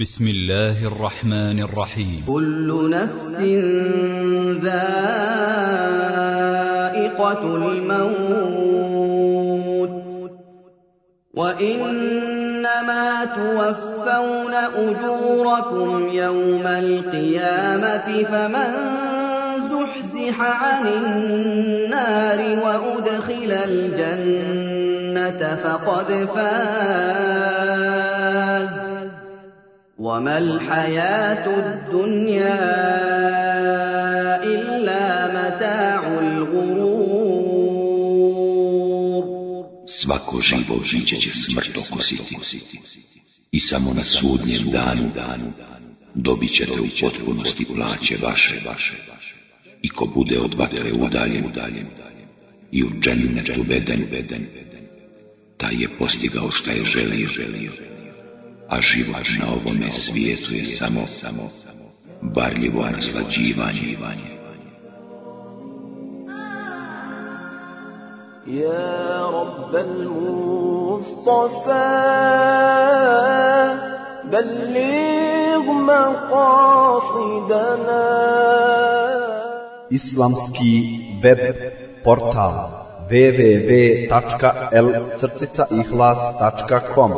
بسم الله الرحمن الرحيم. كل نفس ذائقة الموت. وإنما توفون أجوركم يوم القيامة فمن زحزح عن النار وأدخل الجنة فقد فاز. وما الحياة الدنيا إلا متاع الغرور Svako živo biće će smrt okusiti i samo na sudnjem danu dobit ćete u potpunosti plaće vaše i ko bude od vatre udaljen i u džennet uveden taj je postigao šta je želio a život na ovome svijetu je samo varljivo naslađivanje. يا رب المصطفى بلغ مقاصدنا Islamski web portal www.l-ihlas.com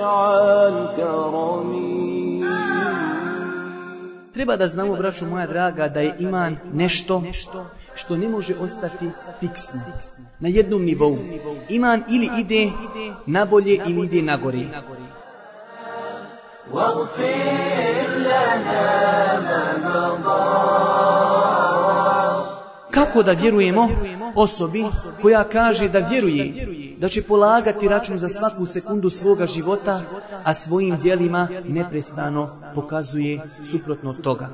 واسع الكرم Treba da znamo, braću moja draga, da je iman nešto što ne može ostati fiksno, na jednom nivou. Iman ili ide na bolje ili ide na gore. واغفر لنا ما مضى kako da vjerujemo osobi koja kaže da vjeruje da će polagati račun za svaku sekundu svoga života, a svojim dijelima neprestano pokazuje suprotno toga.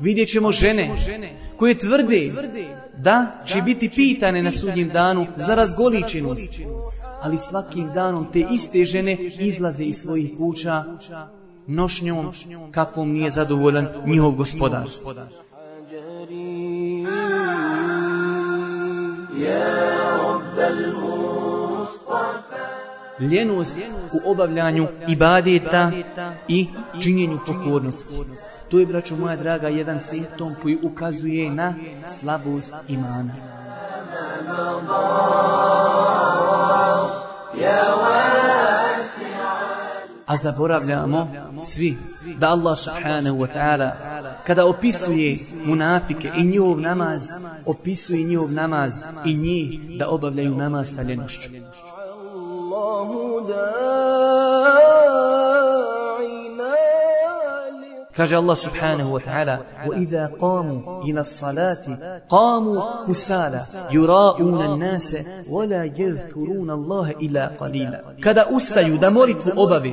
Vidjet ćemo žene koje tvrde da će biti pitane na sudnjem danu za razgoličenost, ali svakim danom te iste žene izlaze iz svojih kuća nošnjom kakvom nije zadovoljan njihov gospodar. Ljenost u obavljanju ibadeta i činjenju pokornosti. To je, braću moja draga, jedan simptom koji ukazuje na slabost imana. A zaboravljamo svi da Allah subhanahu wa ta'ala kada opisuje munafike i njihov namaz, opisuje njihov namaz i njih da obavljaju namaz sa ljenošću. Kaže Allah subhanahu wa ta'ala وَإِذَا قَامُوا إِلَى الصَّلَاةِ قَامُوا كُسَالَ يُرَاءُونَ النَّاسَ وَلَا يَذْكُرُونَ اللَّهَ إِلَّا قَلِيلًا Kada ustaju da molitvu obave,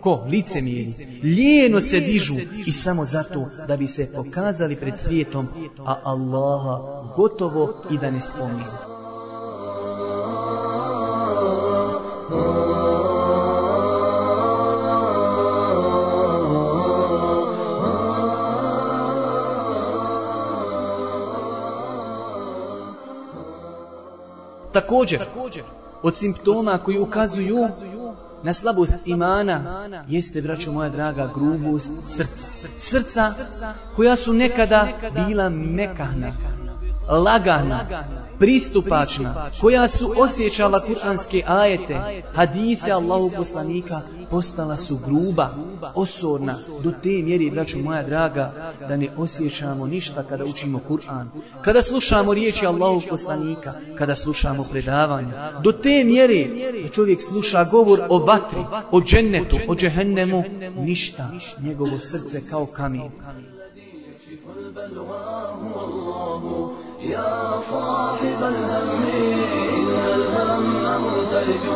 ko? Licemjeri. Lijeno se dižu i samo zato da bi se pokazali pred svijetom, a Allaha gotovo i da ne spominju. Također, od simptoma koji ukazuju na slabost imana jeste, braćo moja draga, grubost srca. Srca koja su nekada bila mekahna, lagana, pristupačna, koja su osjećala kuranske ajete, hadise Allahu poslanika, postala su gruba, osorna, do te mjeri, braćo moja draga, da ne osjećamo ništa kada učimo Kur'an, kada slušamo riječi Allahu poslanika, kada slušamo predavanja, do te mjere da čovjek sluša govor o vatri, o džennetu, o džehennemu, ništa, njegovo srce kao kamen. يا صاحب الهم إن الهم مزدلج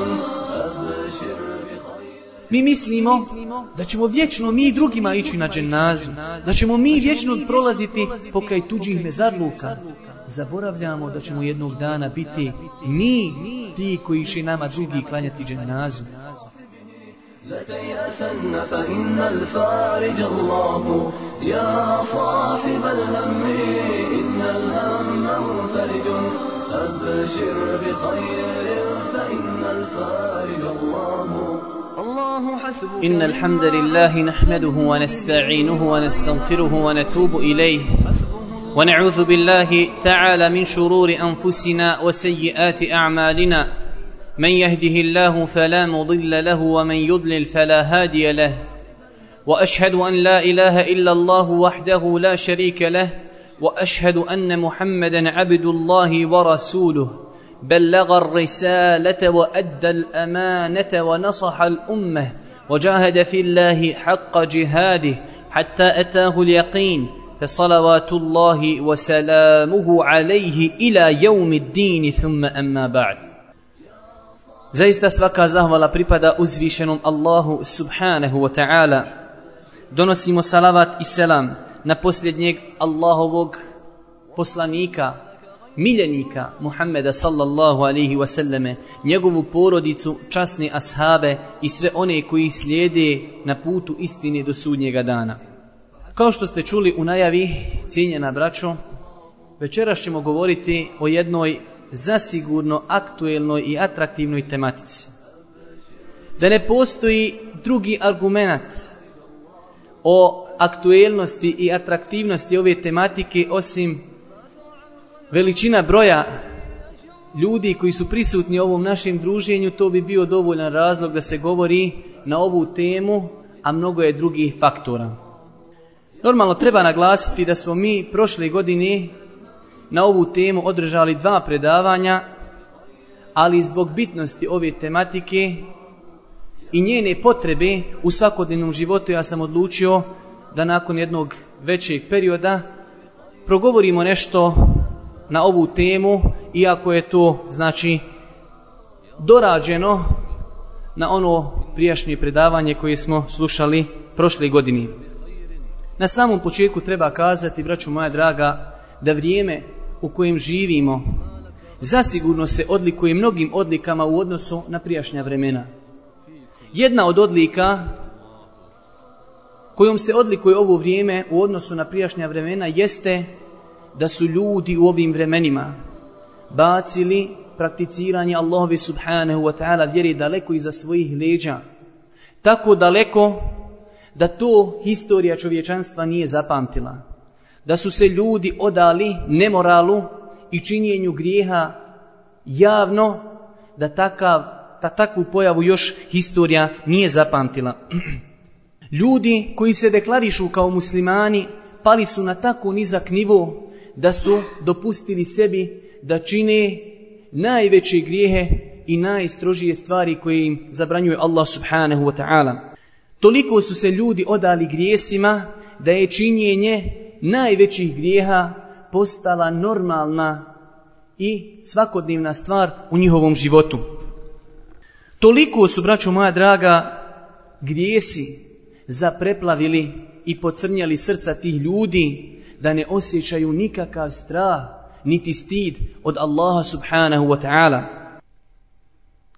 أبشر بخير Mi mislimo da ćemo vječno mi drugima ići na dženazu, da ćemo mi vječno prolaziti pokraj tuđih mezarluka. Zaboravljamo da ćemo jednog dana biti mi ti koji će nama drugi klanjati dženazu. لا تيأسن فإن الفارج الله. يا صاحب الهم إن الهم منفرج. أبشر بخير فإن الفارج الله. الله إن الحمد لله نحمده ونستعينه ونستغفره ونتوب إليه. ونعوذ بالله تعالى من شرور أنفسنا وسيئات أعمالنا. من يهده الله فلا مضل له ومن يضلل فلا هادي له. وأشهد أن لا إله إلا الله وحده لا شريك له. وأشهد أن محمدا عبد الله ورسوله. بلغ الرسالة وأدى الأمانة ونصح الأمة. وجاهد في الله حق جهاده حتى أتاه اليقين. فصلوات الله وسلامه عليه إلى يوم الدين. ثم أما بعد. Zaista svaka zahvala pripada uzvišenom Allahu subhanahu wa ta'ala. Donosimo salavat i selam na posljednjeg Allahovog poslanika, miljenika Muhammeda sallallahu alihi wasallame, njegovu porodicu, časne ashabe i sve one koji slijede na putu istine do sudnjega dana. Kao što ste čuli u najavi, cijenjena braćo, večeras ćemo govoriti o jednoj zasigurno aktuelnoj i atraktivnoj tematici. Da ne postoji drugi argument o aktuelnosti i atraktivnosti ove tematike osim veličina broja ljudi koji su prisutni u ovom našem druženju, to bi bio dovoljan razlog da se govori na ovu temu, a mnogo je drugih faktora. Normalno treba naglasiti da smo mi prošle godine na ovu temu održali dva predavanja, ali zbog bitnosti ove tematike i njene potrebe u svakodnevnom životu ja sam odlučio da nakon jednog većeg perioda progovorimo nešto na ovu temu, iako je to znači dorađeno na ono prijašnje predavanje koje smo slušali prošle godine. Na samom početku treba kazati, braću moja draga, da vrijeme u kojem živimo zasigurno se odlikuje mnogim odlikama u odnosu na prijašnja vremena. Jedna od odlika kojom se odlikuje ovo vrijeme u odnosu na prijašnja vremena jeste da su ljudi u ovim vremenima bacili prakticiranje Allahovi subhanahu wa ta'ala vjeri daleko iza svojih leđa. Tako daleko da to historija čovječanstva nije zapamtila. Da su se ljudi odali nemoralu i činjenju grijeha javno, da takav, ta takvu pojavu još historija nije zapamtila. Ljudi koji se deklarišu kao muslimani pali su na tako nizak nivo da su dopustili sebi da čine najveće grijehe i najstrožije stvari koje im zabranjuje Allah subhanahu wa ta'ala. Toliko su se ljudi odali grijesima da je činjenje najvećih grijeha postala normalna i svakodnevna stvar u njihovom životu. Toliko su, braćo moja draga, grijesi zapreplavili i pocrnjali srca tih ljudi da ne osjećaju nikakav strah niti stid od Allaha subhanahu wa ta'ala.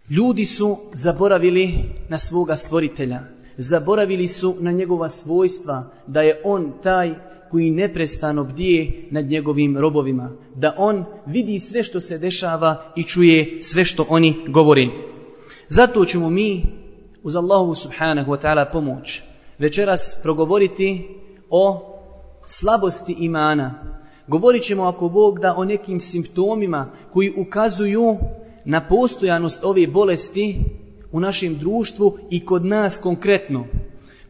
Ljudi su zaboravili na svoga stvoritelja, zaboravili su na njegova svojstva, da je on taj koji neprestano bdije nad njegovim robovima, da on vidi sve što se dešava i čuje sve što oni govori. Zato ćemo mi uz Allahu subhanahu wa ta'ala pomoć večeras progovoriti o slabosti imana. Govorit ćemo ako Bog da o nekim simptomima koji ukazuju na postojanost ove bolesti u našem društvu i kod nas konkretno.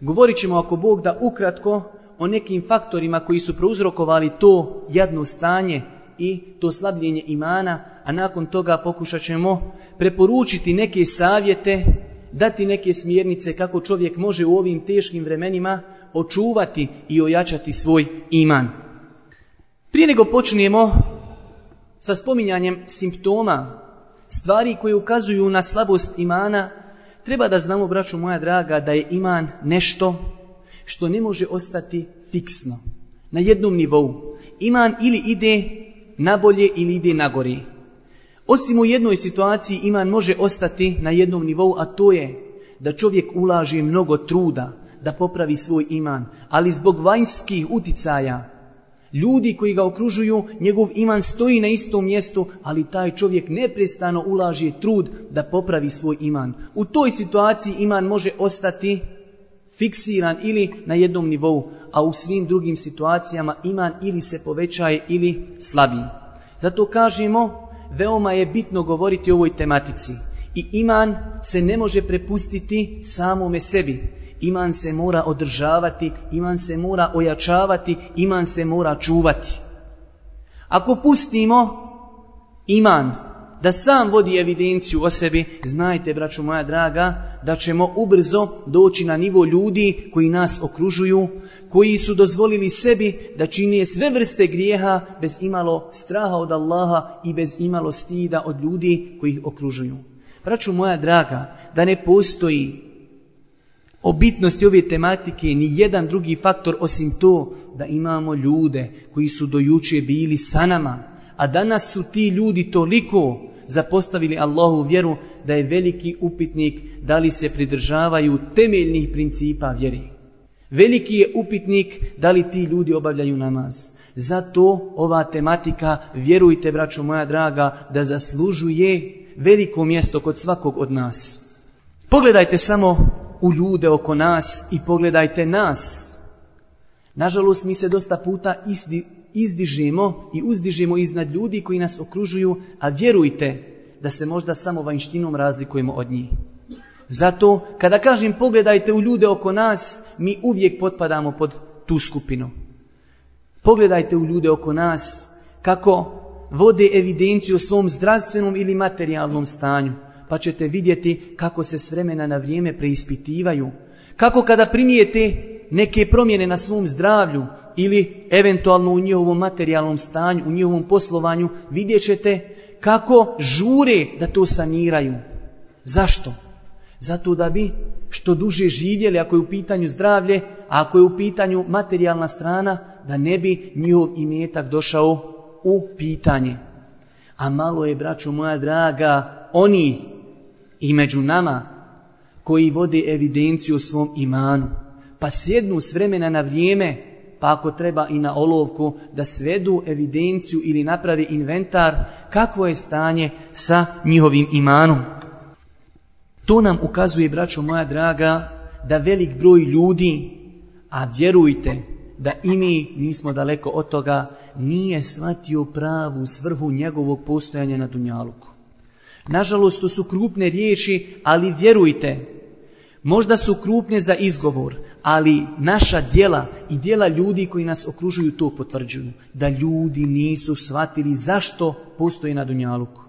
Govorit ćemo ako Bog da ukratko o nekim faktorima koji su prouzrokovali to jadno stanje i to slabljenje imana, a nakon toga pokušat ćemo preporučiti neke savjete, dati neke smjernice kako čovjek može u ovim teškim vremenima očuvati i ojačati svoj iman. Prije nego počnemo sa spominjanjem simptoma, stvari koje ukazuju na slabost imana, treba da znamo, braću moja draga, da je iman nešto što ne može ostati fiksno, na jednom nivou. Iman ili ide nabolje ili ide nagori. Osim u jednoj situaciji iman može ostati na jednom nivou, a to je da čovjek ulaže mnogo truda da popravi svoj iman, ali zbog vanjskih uticaja Ljudi koji ga okružuju, njegov iman stoji na istom mjestu, ali taj čovjek neprestano ulaži trud da popravi svoj iman. U toj situaciji iman može ostati fiksiran ili na jednom nivou, a u svim drugim situacijama iman ili se povećaje ili slabi. Zato kažemo, veoma je bitno govoriti o ovoj tematici. I iman se ne može prepustiti samome sebi. Iman se mora održavati, iman se mora ojačavati, iman se mora čuvati. Ako pustimo iman da sam vodi evidenciju o sebi, znajte, braćo moja draga, da ćemo ubrzo doći na nivo ljudi koji nas okružuju, koji su dozvolili sebi da činije sve vrste grijeha bez imalo straha od Allaha i bez imalo stida od ljudi koji ih okružuju. Braćo moja draga, da ne postoji o bitnosti ove tematike ni jedan drugi faktor osim to da imamo ljude koji su do juče bili sa nama, a danas su ti ljudi toliko zapostavili Allahu vjeru da je veliki upitnik da li se pridržavaju temeljnih principa vjeri. Veliki je upitnik da li ti ljudi obavljaju namaz. Zato ova tematika, vjerujte braćo moja draga, da zaslužuje veliko mjesto kod svakog od nas. Pogledajte samo u ljude oko nas i pogledajte nas. Nažalost, mi se dosta puta izdi, izdižemo i uzdižemo iznad ljudi koji nas okružuju, a vjerujte da se možda samo vanjštinom razlikujemo od njih. Zato, kada kažem pogledajte u ljude oko nas, mi uvijek potpadamo pod tu skupinu. Pogledajte u ljude oko nas kako vode evidenciju o svom zdravstvenom ili materijalnom stanju, pa ćete vidjeti kako se s vremena na vrijeme preispitivaju. Kako kada primijete neke promjene na svom zdravlju ili eventualno u njihovom materijalnom stanju, u njihovom poslovanju, vidjet ćete kako žure da to saniraju. Zašto? Zato da bi što duže živjeli ako je u pitanju zdravlje, a ako je u pitanju materijalna strana, da ne bi njihov imetak došao u pitanje. A malo je, braćo moja draga, oni i među nama koji vode evidenciju o svom imanu, pa sjednu s vremena na vrijeme, pa ako treba i na olovku, da svedu evidenciju ili napravi inventar kakvo je stanje sa njihovim imanom. To nam ukazuje, braćo moja draga, da velik broj ljudi, a vjerujte da i mi nismo daleko od toga, nije shvatio pravu svrhu njegovog postojanja na Dunjaluku. Nažalost, to su krupne riječi, ali vjerujte, možda su krupne za izgovor, ali naša djela i djela ljudi koji nas okružuju to potvrđuju. Da ljudi nisu shvatili zašto postoje na Dunjaluku.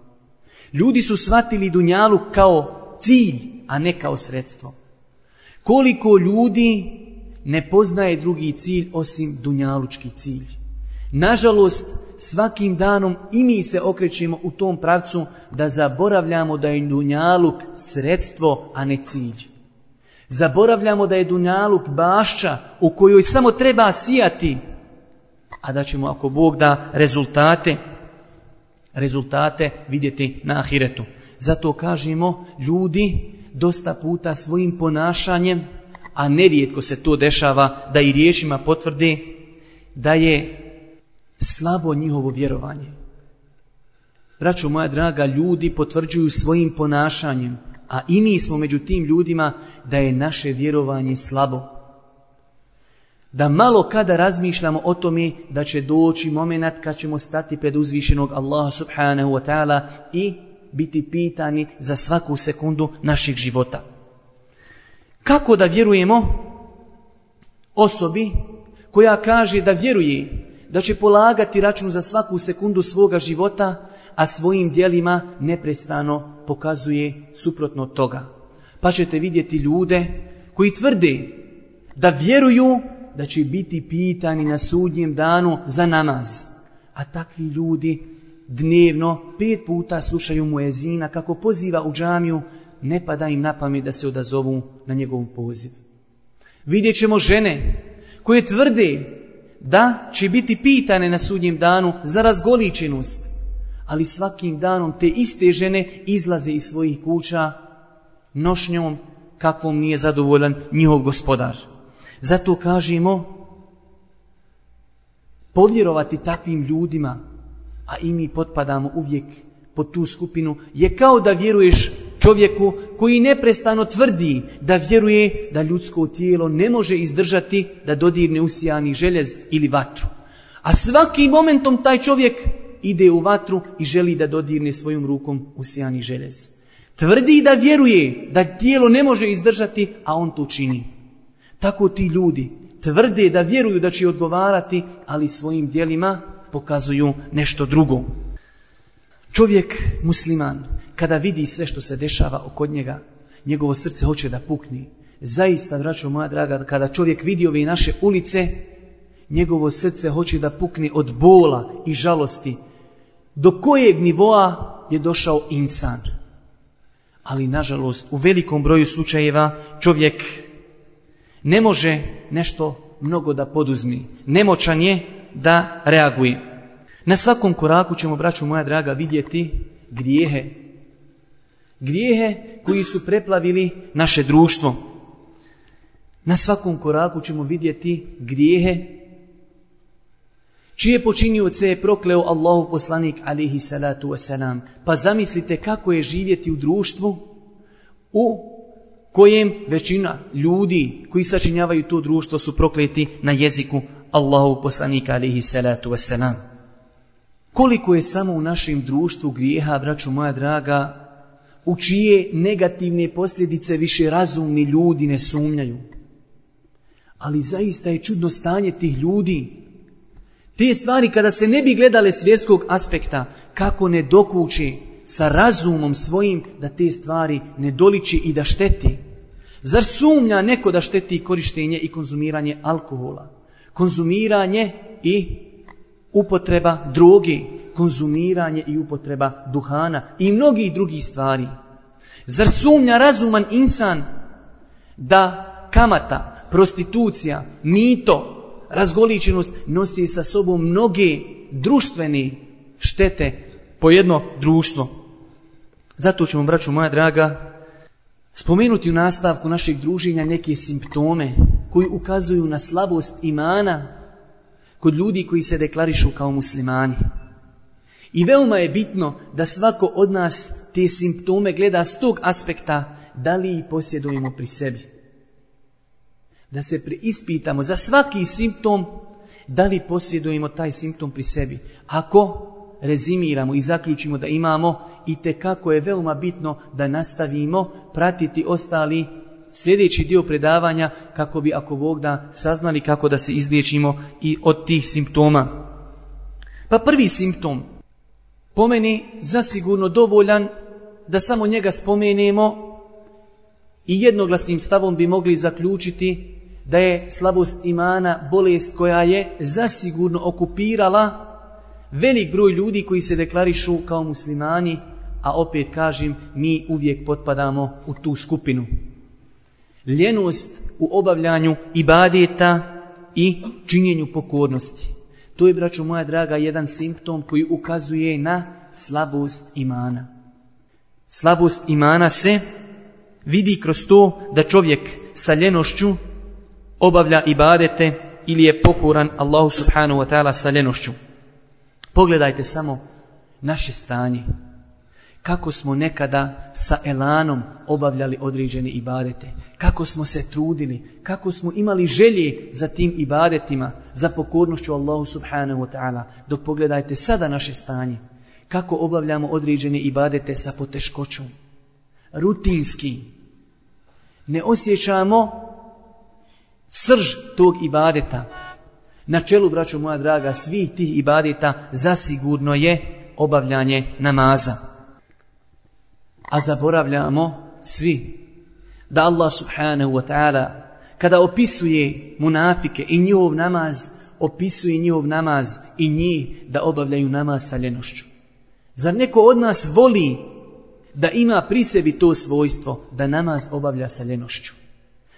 Ljudi su shvatili Dunjaluk kao cilj, a ne kao sredstvo. Koliko ljudi ne poznaje drugi cilj osim Dunjalučki cilj. Nažalost, svakim danom i mi se okrećemo u tom pravcu da zaboravljamo da je Dunjaluk sredstvo, a ne cilj. Zaboravljamo da je Dunjaluk bašća u kojoj samo treba sijati, a da ćemo ako Bog da rezultate, rezultate vidjeti na ahiretu. Zato kažemo ljudi dosta puta svojim ponašanjem, a nerijetko se to dešava da i riječima potvrde da je slabo njihovo vjerovanje. Braćo moja draga, ljudi potvrđuju svojim ponašanjem, a i mi smo među tim ljudima da je naše vjerovanje slabo. Da malo kada razmišljamo o tome da će doći moment kad ćemo stati pred uzvišenog Allaha subhanahu wa ta'ala i biti pitani za svaku sekundu naših života. Kako da vjerujemo osobi koja kaže da vjeruje da će polagati račun za svaku sekundu svoga života, a svojim dijelima neprestano pokazuje suprotno toga. Pa ćete vidjeti ljude koji tvrde da vjeruju da će biti pitani na sudnjem danu za namaz. A takvi ljudi dnevno pet puta slušaju muezina kako poziva u džamiju, ne pada im na pamet da se odazovu na njegov poziv. Vidjet ćemo žene koje tvrde da će biti pitane na sudnjem danu za razgoličenost, ali svakim danom te iste žene izlaze iz svojih kuća nošnjom kakvom nije zadovoljan njihov gospodar. Zato kažemo povjerovati takvim ljudima, a i mi potpadamo uvijek pod tu skupinu, je kao da vjeruješ čovjeku koji neprestano tvrdi da vjeruje da ljudsko tijelo ne može izdržati da dodirne usijani željez ili vatru. A svakim momentom taj čovjek ide u vatru i želi da dodirne svojom rukom usijani željez. Tvrdi da vjeruje da tijelo ne može izdržati, a on to čini. Tako ti ljudi tvrde da vjeruju da će odgovarati, ali svojim dijelima pokazuju nešto drugo. Čovjek musliman, kada vidi sve što se dešava oko njega, njegovo srce hoće da pukni. Zaista, braćo moja draga, kada čovjek vidi ove naše ulice, njegovo srce hoće da pukne od bola i žalosti. Do kojeg nivoa je došao insan? Ali, nažalost, u velikom broju slučajeva čovjek ne može nešto mnogo da poduzmi. Nemoćan je da reaguje. Na svakom koraku ćemo, braću moja draga, vidjeti grijehe. Grijehe koji su preplavili naše društvo. Na svakom koraku ćemo vidjeti grijehe čije počinioce je prokleo Allahu poslanik alihi salatu wasalam. Pa zamislite kako je živjeti u društvu u kojem većina ljudi koji sačinjavaju to društvo su prokleti na jeziku Allahu poslanika alihi salatu wasalam. Koliko je samo u našem društvu grijeha, braću moja draga, u čije negativne posljedice više razumni ljudi ne sumnjaju. Ali zaista je čudno stanje tih ljudi. Te stvari kada se ne bi gledale svjetskog aspekta, kako ne dokući sa razumom svojim da te stvari ne doliči i da šteti. Zar sumnja neko da šteti korištenje i konzumiranje alkohola? Konzumiranje i upotreba droge, konzumiranje i upotreba duhana i mnogih drugih stvari. Zar sumnja razuman insan da kamata, prostitucija, mito, razgoličenost nosi sa sobom mnoge društvene štete po jedno društvo. Zato ćemo, braću moja draga, spomenuti u nastavku našeg druženja neke simptome koji ukazuju na slabost imana kod ljudi koji se deklarišu kao muslimani. I veoma je bitno da svako od nas te simptome gleda s tog aspekta da li ih posjedujemo pri sebi. Da se preispitamo za svaki simptom da li posjedujemo taj simptom pri sebi. Ako rezimiramo i zaključimo da imamo i te kako je veoma bitno da nastavimo pratiti ostali sljedeći dio predavanja kako bi ako Bog da saznali kako da se izliječimo i od tih simptoma. Pa prvi simptom, po meni zasigurno dovoljan da samo njega spomenemo i jednoglasnim stavom bi mogli zaključiti da je slabost imana bolest koja je zasigurno okupirala velik broj ljudi koji se deklarišu kao muslimani, a opet kažem, mi uvijek potpadamo u tu skupinu ljenost u obavljanju ibadeta i činjenju pokornosti. To je, braćo moja draga, jedan simptom koji ukazuje na slabost imana. Slabost imana se vidi kroz to da čovjek sa ljenošću obavlja ibadete ili je pokoran Allahu subhanahu wa ta'ala sa ljenošću. Pogledajte samo naše stanje kako smo nekada sa elanom obavljali određene ibadete, kako smo se trudili, kako smo imali želje za tim ibadetima, za pokornošću Allahu subhanahu wa ta'ala. Dok pogledajte sada naše stanje, kako obavljamo određene ibadete sa poteškoćom. Rutinski. Ne osjećamo srž tog ibadeta. Na čelu, braćo moja draga, svih tih ibadeta zasigurno je obavljanje namaza a zaboravljamo svi da Allah subhanahu wa ta'ala kada opisuje munafike i njihov namaz, opisuje njihov namaz i njih da obavljaju namaz sa ljenošću. Zar neko od nas voli da ima pri sebi to svojstvo da namaz obavlja sa ljenošću?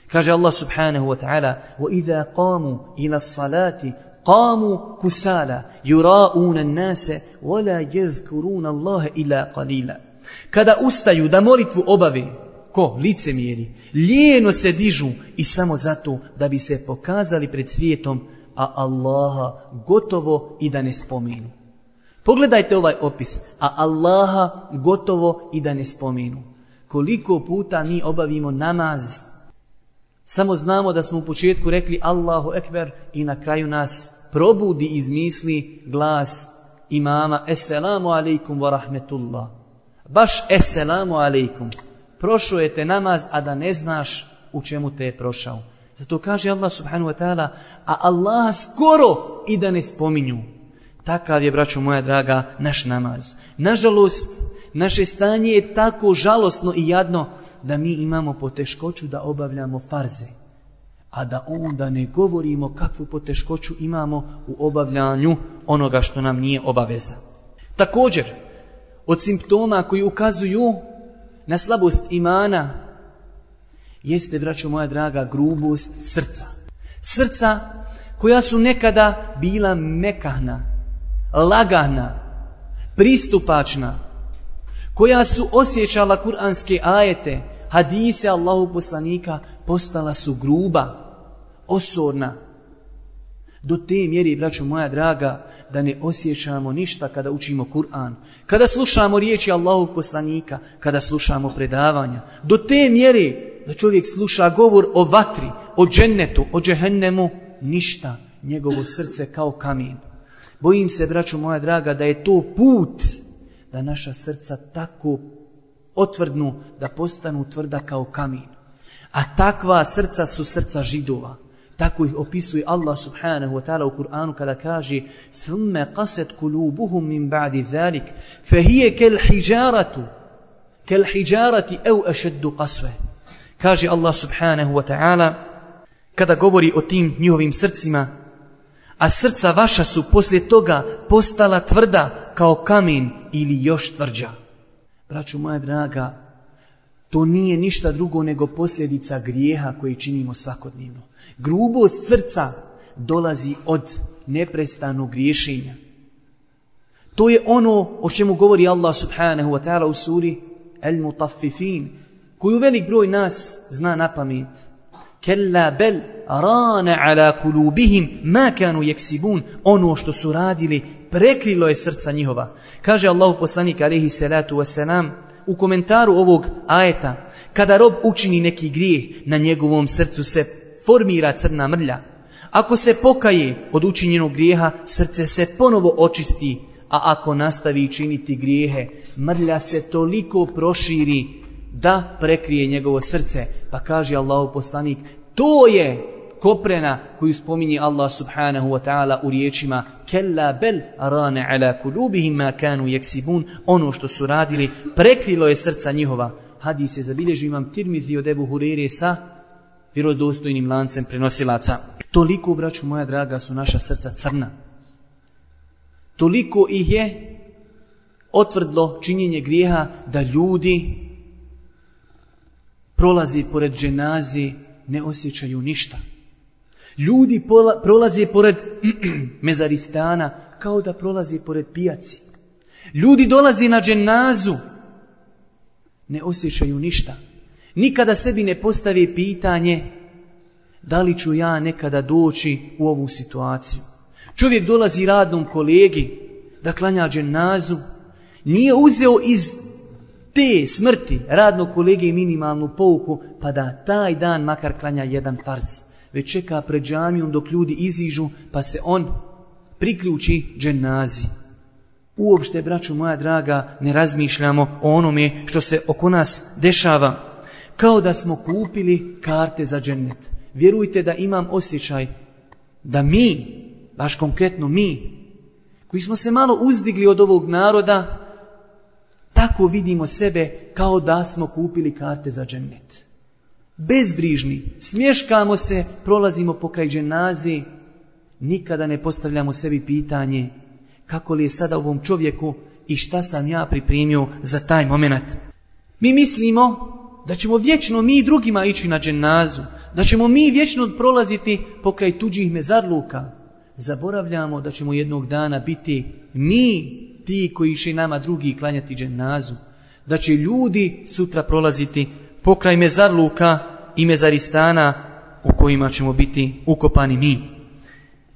Kaže Allah subhanahu wa ta'ala وَإِذَا قَامُوا إِلَى الصَّلَاةِ قَامُوا كُسَالَ يُرَاءُونَ النَّاسَ وَلَا يَذْكُرُونَ اللَّهَ إِلَا قَلِيلًا kada ustaju da molitvu obave, ko? Licemjeri. Lijeno se dižu i samo zato da bi se pokazali pred svijetom a Allaha gotovo i da ne spomenu. Pogledajte ovaj opis, a Allaha gotovo i da ne spomenu. Koliko puta mi obavimo namaz, samo znamo da smo u početku rekli Allahu Ekber i na kraju nas probudi iz misli glas imama Esselamu alaikum wa rahmetullah. Baš Esselamu alaikum. Prošao je te namaz, a da ne znaš u čemu te je prošao. Zato kaže Allah subhanahu wa ta'ala, a Allah skoro i da ne spominju. Takav je, braćo moja draga, naš namaz. Nažalost, naše stanje je tako žalosno i jadno da mi imamo poteškoću da obavljamo farze. A da onda ne govorimo kakvu poteškoću imamo u obavljanju onoga što nam nije obaveza. Također, od simptoma koji ukazuju na slabost imana jeste, braćo moja draga, grubost srca. Srca koja su nekada bila mekahna, lagana, pristupačna, koja su osjećala kuranske ajete, hadise Allahu poslanika, postala su gruba, osorna. Do te mjeri, braćo moja draga, da ne osjećamo ništa kada učimo Kur'an. Kada slušamo riječi Allahu poslanika, kada slušamo predavanja. Do te mjeri da čovjek sluša govor o vatri, o džennetu, o džehennemu, ništa, njegovo srce kao kamen. Bojim se, braćo moja draga, da je to put da naša srca tako otvrdnu, da postanu tvrda kao kamen. A takva srca su srca židova. Tako ih opisuje Allah subhanahu wa ta'ala u Kur'anu kada kaže ثُمَّ قَسَتْ قُلُوبُهُمْ مِنْ بَعْدِ ذَلِكَ فَهِيَ كَالْحِجَارَةُ كَالْحِجَارَةِ أَوْ أَشَدُّ قَسْوَ Kaže Allah subhanahu wa ta'ala kada govori o tim njihovim srcima a srca vaša su poslije toga postala tvrda kao kamen ili još tvrđa. Braću moja draga, to nije ništa drugo nego posljedica grijeha koji činimo svakodnevno. Grubost srca dolazi od neprestanog griješenja. To je ono o čemu govori Allah subhanahu wa ta'ala u suri El Mutaffifin, koju velik broj nas zna na pamet. Kella bel rana ala kulubihim ma kanu jeksibun. Ono što su radili prekrilo je srca njihova. Kaže Allah poslanik alaihi salatu wasalam u komentaru ovog ajeta, kada rob učini neki grijeh, na njegovom srcu se formira crna mrlja. Ako se pokaje od učinjenog grijeha, srce se ponovo očisti, a ako nastavi činiti grijehe, mrlja se toliko proširi da prekrije njegovo srce. Pa kaže Allahu poslanik, to je koprena koju spominje Allah subhanahu wa ta'ala u riječima kella bel rane ala kulubihim ma kanu jeksibun. Ono što su radili prekrilo je srca njihova. Hadis je zabilježio imam tirmizi od Ebu Hurere sa vjerodostojnim lancem prenosilaca. Toliko braću moja draga su naša srca crna. Toliko ih je otvrdlo činjenje grijeha da ljudi prolazi pored dženazi ne osjećaju ništa Ljudi pola, prolaze pored mezaristana kao da prolaze pored pijaci. Ljudi dolaze na dženazu, ne osjećaju ništa. Nikada sebi ne postavi pitanje da li ću ja nekada doći u ovu situaciju. Čovjek dolazi radnom kolegi da klanja dženazu, nije uzeo iz te smrti radnog kolege minimalnu pouku, pa da taj dan makar klanja jedan farz već čeka pred džamijom dok ljudi izižu, pa se on priključi dženazi. Uopšte, braću moja draga, ne razmišljamo o onome što se oko nas dešava. Kao da smo kupili karte za džennet. Vjerujte da imam osjećaj da mi, baš konkretno mi, koji smo se malo uzdigli od ovog naroda, tako vidimo sebe kao da smo kupili karte za džennet bezbrižni, smješkamo se, prolazimo pokraj dženazi, nikada ne postavljamo sebi pitanje kako li je sada ovom čovjeku i šta sam ja pripremio za taj moment. Mi mislimo da ćemo vječno mi drugima ići na dženazu, da ćemo mi vječno prolaziti pokraj tuđih mezarluka. Zaboravljamo da ćemo jednog dana biti mi ti koji će nama drugi klanjati dženazu. Da će ljudi sutra prolaziti pokraj mezarluka i mezaristana u kojima ćemo biti ukopani mi.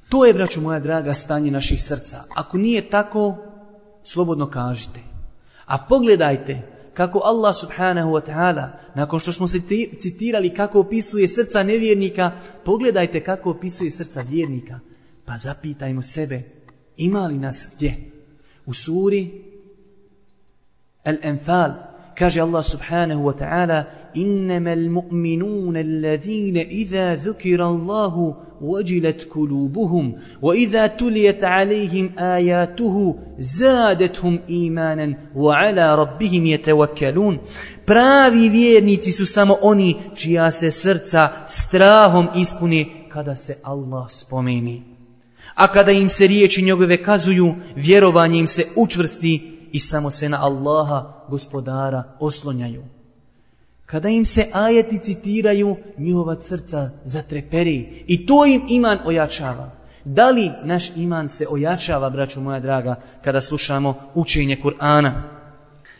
To je, braću moja draga, stanje naših srca. Ako nije tako, slobodno kažite. A pogledajte kako Allah subhanahu wa ta'ala, nakon što smo se citirali kako opisuje srca nevjernika, pogledajte kako opisuje srca vjernika. Pa zapitajmo sebe, ima li nas gdje? U suri Al-Anfal kaže Allah subhanahu wa ta'ala إنما المؤمنون الذين إذا ذكر الله وجلت قلوبهم وإذا تليت عليهم آياته زادتهم إيمانا وعلى ربهم يتوكلون Pravi vjernici su samo oni čija se srca strahom ispuni kada se Allah spomeni. A kada im se riječi njegove kazuju, vjerovanje im se učvrsti i samo se na Allaha, gospodara, oslonjaju. Kada im se ajeti citiraju, njihova srca zatreperi i to im iman ojačava. Da li naš iman se ojačava, braćo moja draga, kada slušamo učenje Kur'ana?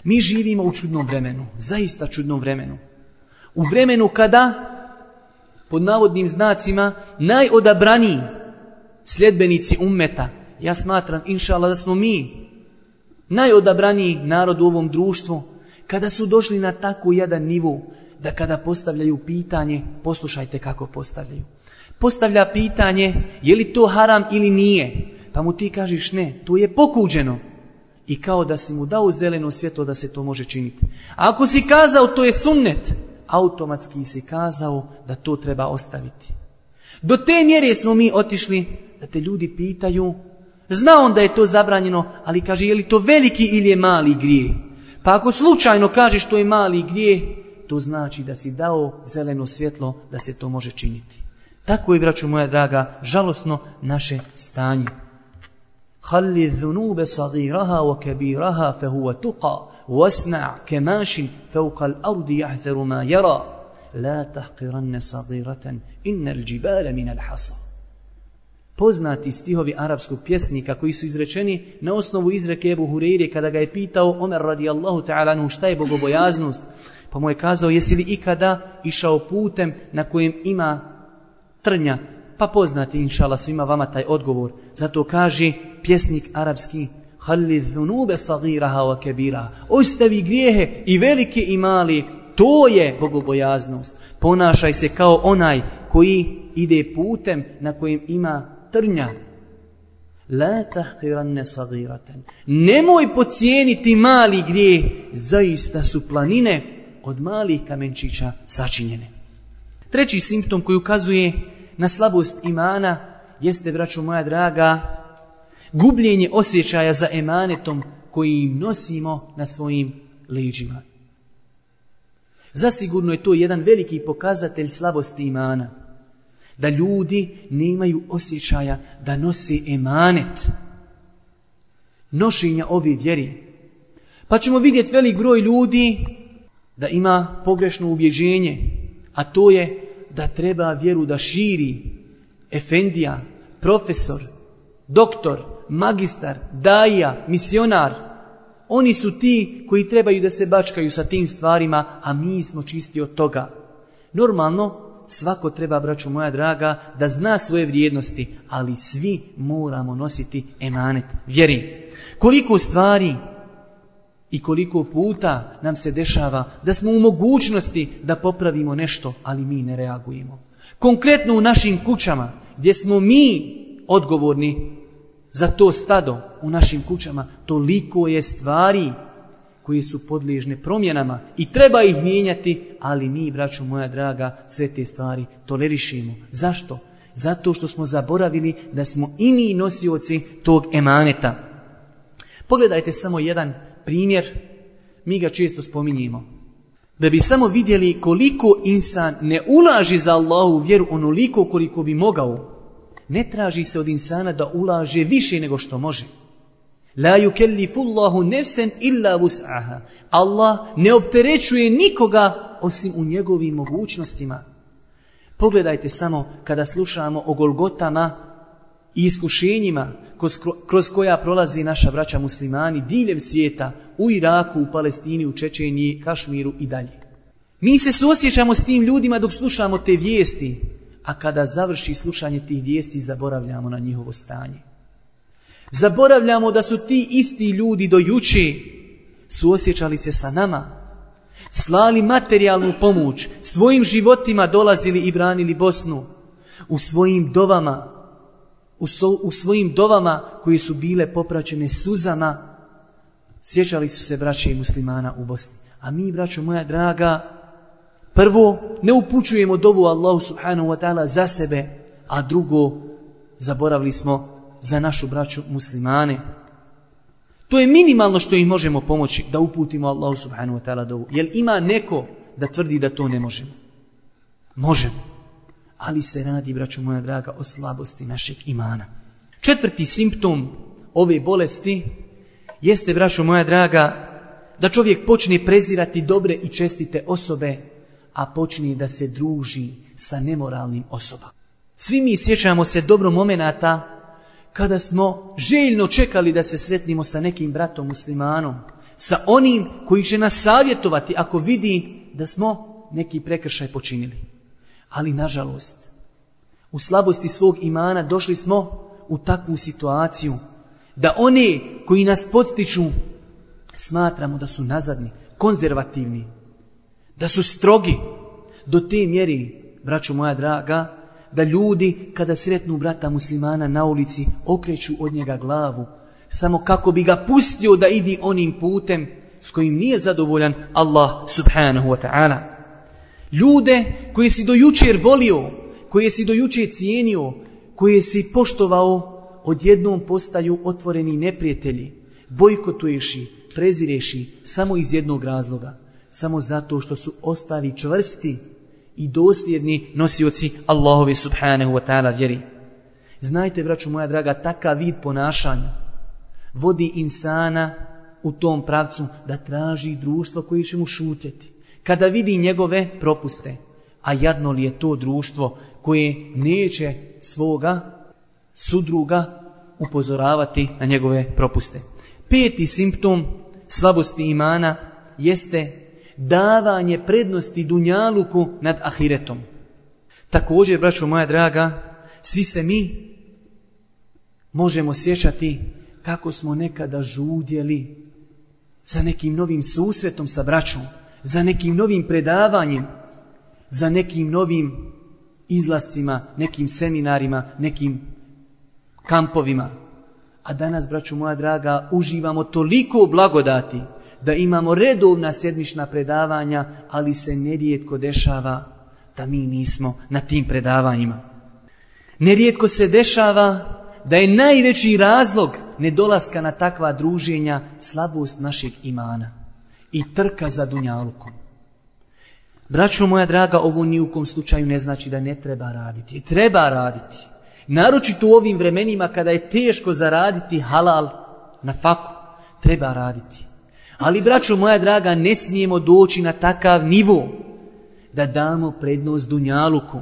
Mi živimo u čudnom vremenu, zaista čudnom vremenu. U vremenu kada, pod navodnim znacima, najodabraniji sljedbenici ummeta, ja smatram, inša da smo mi najodabraniji narod u ovom društvu, kada su došli na tako jedan nivu, da kada postavljaju pitanje, poslušajte kako postavljaju. Postavlja pitanje, je li to haram ili nije? Pa mu ti kažeš ne, to je pokuđeno. I kao da si mu dao zeleno svjetlo da se to može činiti. A ako si kazao to je sunnet, automatski si kazao da to treba ostaviti. Do te mjere smo mi otišli da te ljudi pitaju, zna on da je to zabranjeno, ali kaže je li to veliki ili je mali grije? Pa ako slučajno kažeš to je mali grijeh, to znači da si dao zeleno svjetlo da se to može činiti. Tako je, braću moja draga, žalosno naše stanje. Halli dhunube sagiraha wa kabiraha fe huwa tuqa, wasna' kemašin fauqa al-ardi ma jara. La tahqiranne sagiratan, inna al-đibale min al-hasa poznati stihovi arapskog pjesnika koji su izrečeni na osnovu izreke Ebu Hureyre kada ga je pitao Omer radijallahu ta'ala šta je bogobojaznost? Pa mu je kazao jesi li ikada išao putem na kojem ima trnja? Pa poznati inšala svima vama taj odgovor. Zato kaže pjesnik arapski Halli dhunube sagiraha wa kebira ostavi grijehe i velike i mali to je bogobojaznost ponašaj se kao onaj koji ide putem na kojem ima trnja. La tahqiranne sagiraten. Nemoj pocijeniti mali grijeh, zaista su planine od malih kamenčića sačinjene. Treći simptom koji ukazuje na slabost imana jeste, braćo moja draga, gubljenje osjećaja za emanetom koji im nosimo na svojim leđima. Zasigurno je to jedan veliki pokazatelj slabosti imana da ljudi nemaju osjećaja da nosi emanet nošenja ove vjeri. Pa ćemo vidjeti velik broj ljudi da ima pogrešno ubjeđenje, a to je da treba vjeru da širi efendija, profesor, doktor, magistar, daja, misionar. Oni su ti koji trebaju da se bačkaju sa tim stvarima, a mi smo čisti od toga. Normalno, svako treba, braću moja draga, da zna svoje vrijednosti, ali svi moramo nositi emanet vjeri. Koliko stvari i koliko puta nam se dešava da smo u mogućnosti da popravimo nešto, ali mi ne reagujemo. Konkretno u našim kućama, gdje smo mi odgovorni za to stado u našim kućama, toliko je stvari koje su podliježne promjenama i treba ih mijenjati, ali mi, braću moja draga, sve te stvari tolerišimo. Zašto? Zato što smo zaboravili da smo i mi nosioci tog emaneta. Pogledajte samo jedan primjer, mi ga često spominjemo. Da bi samo vidjeli koliko insan ne ulaži za Allahu vjeru onoliko koliko bi mogao. Ne traži se od insana da ulaže više nego što može. La yukellifu Allahu nefsen illa vus'aha. Allah ne opterećuje nikoga osim u njegovim mogućnostima. Pogledajte samo kada slušamo o Golgotama i iskušenjima kroz, koja prolazi naša braća muslimani diljem svijeta, u Iraku, u Palestini, u Čečeniji, Kašmiru i dalje. Mi se suosjećamo s tim ljudima dok slušamo te vijesti, a kada završi slušanje tih vijesti zaboravljamo na njihovo stanje. Zaboravljamo da su ti isti ljudi do juče suosjećali se sa nama, slali materijalnu pomoć, svojim životima dolazili i branili Bosnu, u svojim dovama, u, so, u svojim dovama koji su bile popraćene suzama, sjećali su se braće i muslimana u Bosni. A mi, braćo moja draga, prvo ne upućujemo dovu Allahu subhanahu wa ta'ala za sebe, a drugo zaboravili smo za našu braću muslimane. To je minimalno što im možemo pomoći da uputimo Allahu subhanahu wa ta'ala dovu. Jel ima neko da tvrdi da to ne možemo? Možemo. Ali se radi, braću moja draga, o slabosti našeg imana. Četvrti simptom ove bolesti jeste, braću moja draga, da čovjek počne prezirati dobre i čestite osobe, a počne da se druži sa nemoralnim osobama. Svi mi sjećamo se dobro momenata kada smo željno čekali da se sretnimo sa nekim bratom muslimanom, sa onim koji će nas savjetovati ako vidi da smo neki prekršaj počinili. Ali nažalost, u slabosti svog imana došli smo u takvu situaciju da one koji nas podstiču smatramo da su nazadni, konzervativni, da su strogi do te mjeri, braću moja draga, da ljudi kada sretnu brata muslimana na ulici okreću od njega glavu, samo kako bi ga pustio da idi onim putem s kojim nije zadovoljan Allah subhanahu wa ta'ala. Ljude koje si do jučer volio, koje si do jučer cijenio, koje si poštovao, odjednom postaju otvoreni neprijatelji. Bojkotuješ ih, prezireš ih samo iz jednog razloga. Samo zato što su ostali čvrsti i dosljedni nosioci Allahove subhanahu wa ta'ala vjeri. Znajte, braću moja draga, takav vid ponašanja vodi insana u tom pravcu da traži društvo koje će mu šutjeti. Kada vidi njegove propuste, a jadno li je to društvo koje neće svoga sudruga upozoravati na njegove propuste. Peti simptom slabosti imana jeste davanje prednosti dunjaluku nad ahiretom. Također, braćo moja draga, svi se mi možemo sjećati kako smo nekada žudjeli za nekim novim susretom sa braćom, za nekim novim predavanjem, za nekim novim izlascima, nekim seminarima, nekim kampovima. A danas, braću moja draga, uživamo toliko blagodati da imamo redovna sedmična predavanja, ali se nerijetko dešava da mi nismo na tim predavanjima. Nerijetko se dešava da je najveći razlog nedolaska na takva druženja slabost našeg imana i trka za dunjalukom. Braćo moja draga, ovo ni u kom slučaju ne znači da ne treba raditi. Treba raditi. Naročito u ovim vremenima kada je teško zaraditi halal na faku. Treba raditi. Ali, braćo moja draga, ne smijemo doći na takav nivo da damo prednost Dunjaluku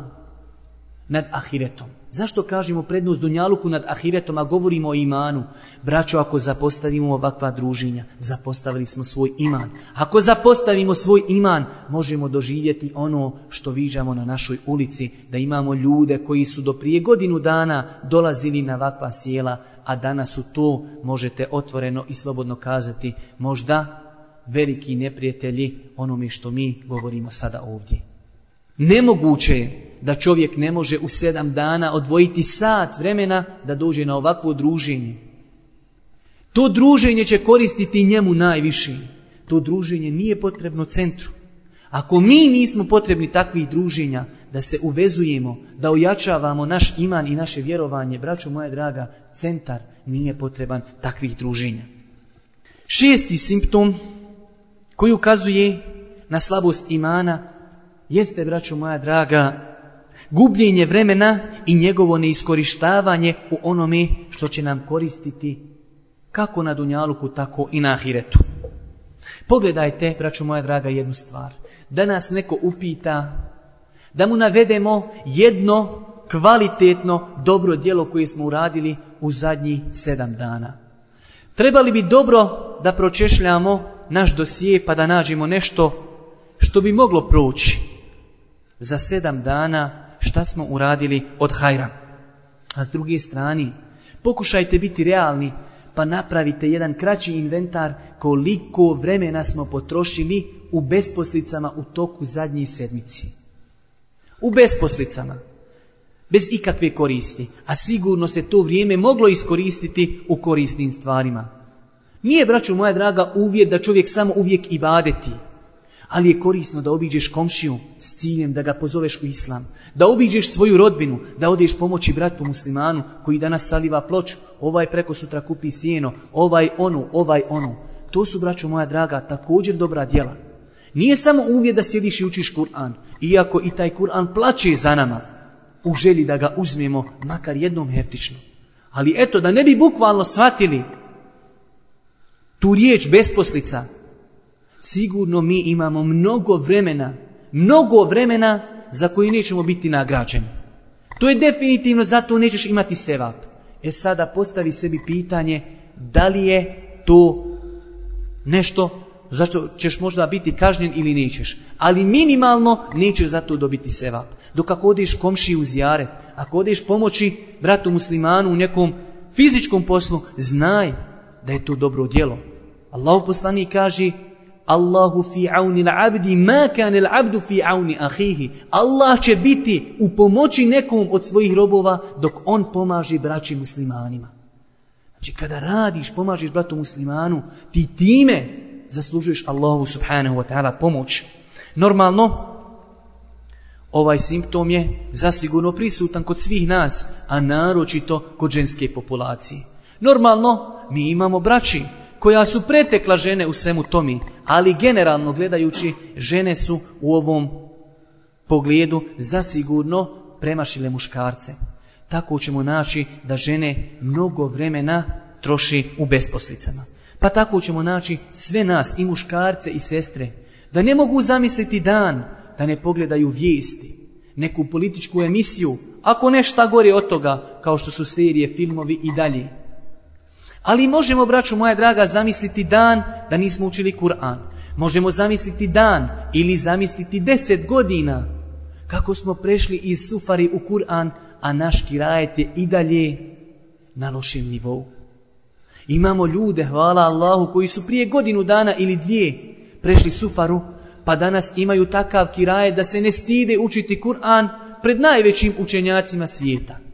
nad Ahiretom. Zašto kažemo prednost Dunjaluku nad Ahiretom, a govorimo o imanu? Braćo, ako zapostavimo ovakva druženja, zapostavili smo svoj iman. Ako zapostavimo svoj iman, možemo doživjeti ono što viđamo na našoj ulici, da imamo ljude koji su do prije godinu dana dolazili na ovakva sjela, a danas su to, možete otvoreno i slobodno kazati, možda veliki neprijatelji onome što mi govorimo sada ovdje. Nemoguće je da čovjek ne može u sedam dana odvojiti sat vremena da dođe na ovakvo druženje. To druženje će koristiti njemu najviše. To druženje nije potrebno centru. Ako mi nismo potrebni takvih druženja, da se uvezujemo, da ojačavamo naš iman i naše vjerovanje, braćo moja draga, centar nije potreban takvih druženja. Šesti simptom koji ukazuje na slabost imana jeste, braćo moja draga, gubljenje vremena i njegovo neiskorištavanje u onome što će nam koristiti kako na Dunjaluku, tako i na Ahiretu. Pogledajte, braću moja draga, jednu stvar. Da nas neko upita, da mu navedemo jedno kvalitetno dobro djelo koje smo uradili u zadnjih sedam dana. Trebali bi dobro da pročešljamo naš dosije pa da nađemo nešto što bi moglo proći. Za sedam dana šta smo uradili od hajra. A s druge strane, pokušajte biti realni, pa napravite jedan kraći inventar koliko vremena smo potrošili u besposlicama u toku zadnje sedmici. U besposlicama. Bez ikakve koristi. A sigurno se to vrijeme moglo iskoristiti u korisnim stvarima. Nije, braću moja draga, uvjet da čovjek samo uvijek ibadeti. Ali je korisno da obiđeš komšiju s ciljem da ga pozoveš u islam. Da obiđeš svoju rodbinu, da odeš pomoći bratu muslimanu koji danas saliva ploč, ovaj preko sutra kupi sjeno, ovaj onu, ovaj onu. To su, braću moja draga, također dobra djela. Nije samo uvjet da sjediš i učiš Kur'an, iako i taj Kur'an plaće za nama, u želji da ga uzmemo makar jednom heftično. Ali eto, da ne bi bukvalno shvatili tu riječ besposlica, sigurno mi imamo mnogo vremena, mnogo vremena za koji nećemo biti nagrađeni. To je definitivno zato nećeš imati sevap. E sada postavi sebi pitanje da li je to nešto zašto ćeš možda biti kažnjen ili nećeš. Ali minimalno nećeš za to dobiti sevap. Dok ako odeš komši u zijaret, ako odeš pomoći bratu muslimanu u nekom fizičkom poslu, znaj da je to dobro djelo. Allah poslanik kaže Allahu fi auni l'abdi ma kane l'abdu fi auni ahihi. Allah će biti u pomoći nekom od svojih robova dok on pomaže braći muslimanima. Znači kada radiš, pomažeš bratu muslimanu, ti time zaslužuješ Allahu subhanahu wa ta'ala pomoć. Normalno, ovaj simptom je zasigurno prisutan kod svih nas, a naročito kod ženske populacije. Normalno, mi imamo braći koja su pretekla žene u svemu tomi, ali generalno gledajući, žene su u ovom pogledu zasigurno premašile muškarce. Tako ćemo naći da žene mnogo vremena troši u besposlicama. Pa tako ćemo naći sve nas, i muškarce i sestre, da ne mogu zamisliti dan da ne pogledaju vijesti, neku političku emisiju, ako nešto gore od toga, kao što su serije, filmovi i dalje. Ali možemo, braću moja draga, zamisliti dan da nismo učili Kur'an. Možemo zamisliti dan ili zamisliti deset godina kako smo prešli iz sufari u Kur'an, a naš kirajet je i dalje na lošem nivou. Imamo ljude, hvala Allahu, koji su prije godinu dana ili dvije prešli sufaru, pa danas imaju takav kirajet da se ne stide učiti Kur'an pred najvećim učenjacima svijeta.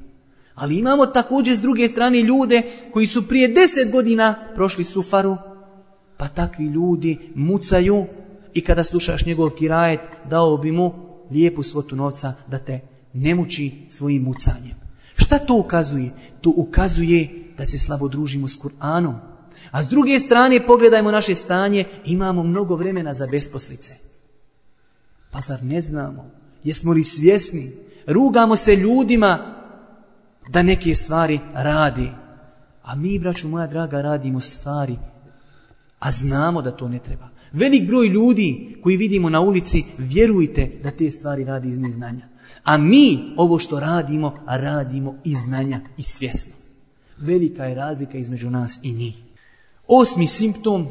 Ali imamo također s druge strane ljude koji su prije deset godina prošli sufaru, pa takvi ljudi mucaju i kada slušaš njegov kirajet, dao bi mu lijepu svotu novca da te ne muči svojim mucanjem. Šta to ukazuje? To ukazuje da se slabo družimo s Kur'anom. A s druge strane pogledajmo naše stanje, imamo mnogo vremena za besposlice. Pa zar ne znamo? Jesmo li svjesni? Rugamo se ljudima da neke stvari radi. A mi, braću moja draga, radimo stvari, a znamo da to ne treba. Velik broj ljudi koji vidimo na ulici, vjerujte da te stvari radi iz neznanja. A mi ovo što radimo, radimo iz znanja i svjesno. Velika je razlika između nas i njih. Osmi simptom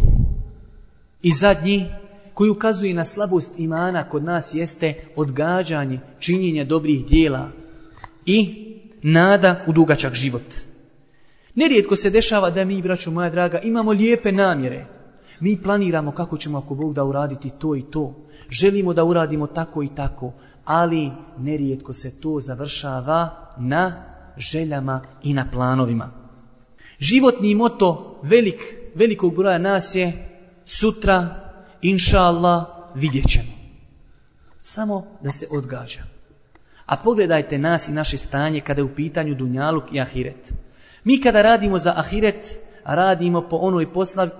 i zadnji koji ukazuje na slabost imana kod nas jeste odgađanje činjenja dobrih dijela i nada u dugačak život. Nerijetko se dešava da mi, braćo moja draga, imamo lijepe namjere. Mi planiramo kako ćemo ako Bog da uraditi to i to. Želimo da uradimo tako i tako, ali nerijetko se to završava na željama i na planovima. Životni moto velik, velikog broja nas je sutra, inša Allah, vidjet ćemo. Samo da se odgađa. A pogledajte nas i naše stanje kada je u pitanju Dunjaluk i Ahiret. Mi kada radimo za Ahiret, radimo po onoj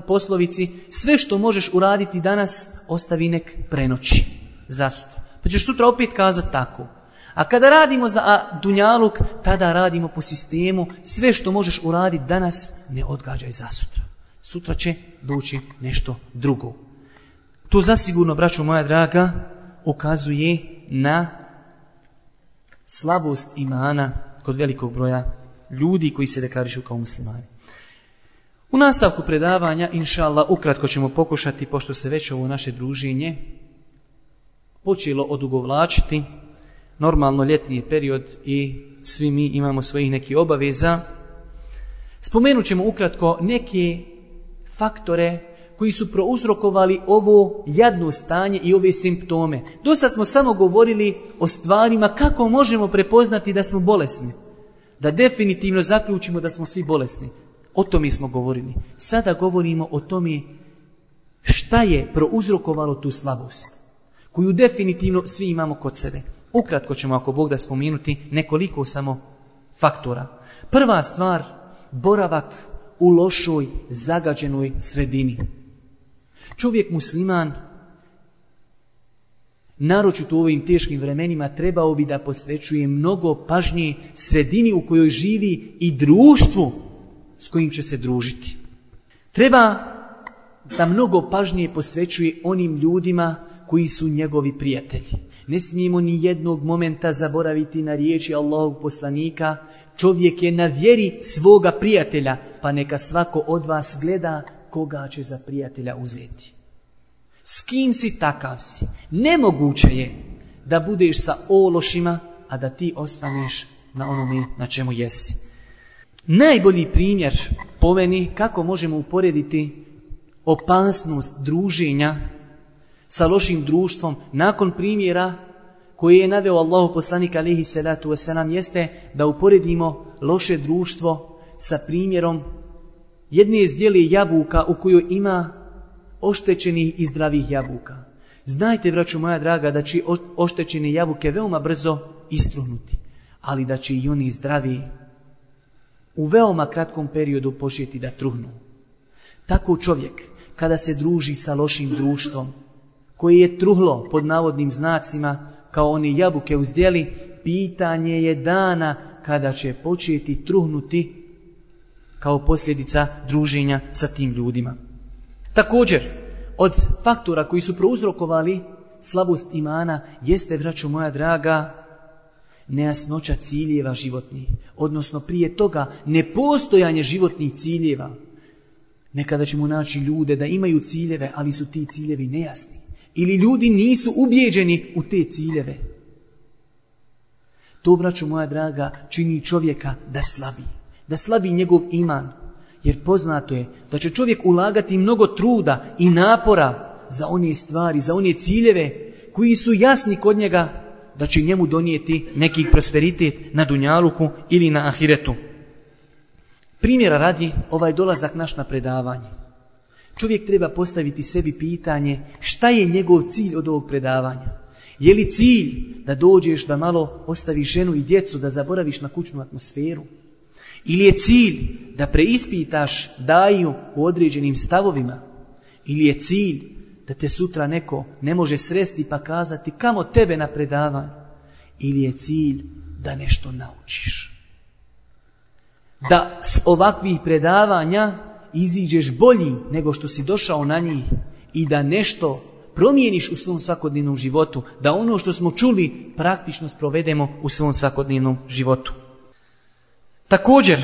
poslovici, sve što možeš uraditi danas, ostavi nek prenoći za sutra. Pa ćeš sutra opet kazati tako. A kada radimo za Dunjaluk, tada radimo po sistemu, sve što možeš uraditi danas, ne odgađaj za sutra. Sutra će doći nešto drugo. To zasigurno, braćo moja draga, ukazuje na slabost imana kod velikog broja ljudi koji se deklarišu kao muslimani. U nastavku predavanja, inša ukratko ćemo pokušati, pošto se već ovo naše druženje počelo odugovlačiti, normalno ljetni period i svi mi imamo svojih nekih obaveza. Spomenut ćemo ukratko neke faktore koji su prouzrokovali ovo jadno stanje i ove simptome. Do sad smo samo govorili o stvarima kako možemo prepoznati da smo bolesni. Da definitivno zaključimo da smo svi bolesni. O tome smo govorili. Sada govorimo o tome šta je prouzrokovalo tu slabost. Koju definitivno svi imamo kod sebe. Ukratko ćemo, ako Bog da spomenuti, nekoliko samo faktora. Prva stvar, boravak u lošoj, zagađenoj sredini. Čovjek musliman, naročito u ovim teškim vremenima, trebao bi da posvećuje mnogo pažnje sredini u kojoj živi i društvu s kojim će se družiti. Treba da mnogo pažnje posvećuje onim ljudima koji su njegovi prijatelji. Ne smijemo ni jednog momenta zaboraviti na riječi Allahog poslanika. Čovjek je na vjeri svoga prijatelja, pa neka svako od vas gleda koga će za prijatelja uzeti. S kim si takav si? Nemoguće je da budeš sa ološima, a da ti ostaneš na onome na čemu jesi. Najbolji primjer po meni kako možemo uporediti opasnost druženja sa lošim društvom nakon primjera koji je naveo Allahu poslanik alihi salatu wasalam jeste da uporedimo loše društvo sa primjerom jedne zdjeli jabuka u kojoj ima oštećenih i zdravih jabuka. Znajte, braću moja draga, da će oštećene jabuke veoma brzo istruhnuti, ali da će i oni zdravi u veoma kratkom periodu početi da truhnu. Tako čovjek, kada se druži sa lošim društvom, koji je truhlo pod navodnim znacima, kao oni jabuke uzdjeli, pitanje je dana kada će početi truhnuti kao posljedica druženja sa tim ljudima. Također, od faktora koji su prouzrokovali slabost imana jeste, vraću moja draga, nejasnoća ciljeva životnih. Odnosno prije toga nepostojanje životnih ciljeva. Nekada ćemo naći ljude da imaju ciljeve, ali su ti ciljevi nejasni. Ili ljudi nisu ubijeđeni u te ciljeve. To, braću moja draga, čini čovjeka da slabi. Da slabi njegov iman. Jer poznato je da će čovjek ulagati mnogo truda i napora za one stvari, za one ciljeve koji su jasni kod njega da će njemu donijeti neki prosperitet na Dunjaluku ili na Ahiretu. Primjera radi ovaj dolazak naš na predavanje. Čovjek treba postaviti sebi pitanje šta je njegov cilj od ovog predavanja. Je li cilj da dođeš da malo ostaviš ženu i djecu, da zaboraviš na kućnu atmosferu? Ili je cilj da preispitaš daju u određenim stavovima? Ili je cilj da te sutra neko ne može sresti pa kazati kamo tebe na predavanju? Ili je cilj da nešto naučiš? Da s ovakvih predavanja iziđeš bolji nego što si došao na njih i da nešto promijeniš u svom svakodnevnom životu, da ono što smo čuli praktično sprovedemo u svom svakodnevnom životu. Također,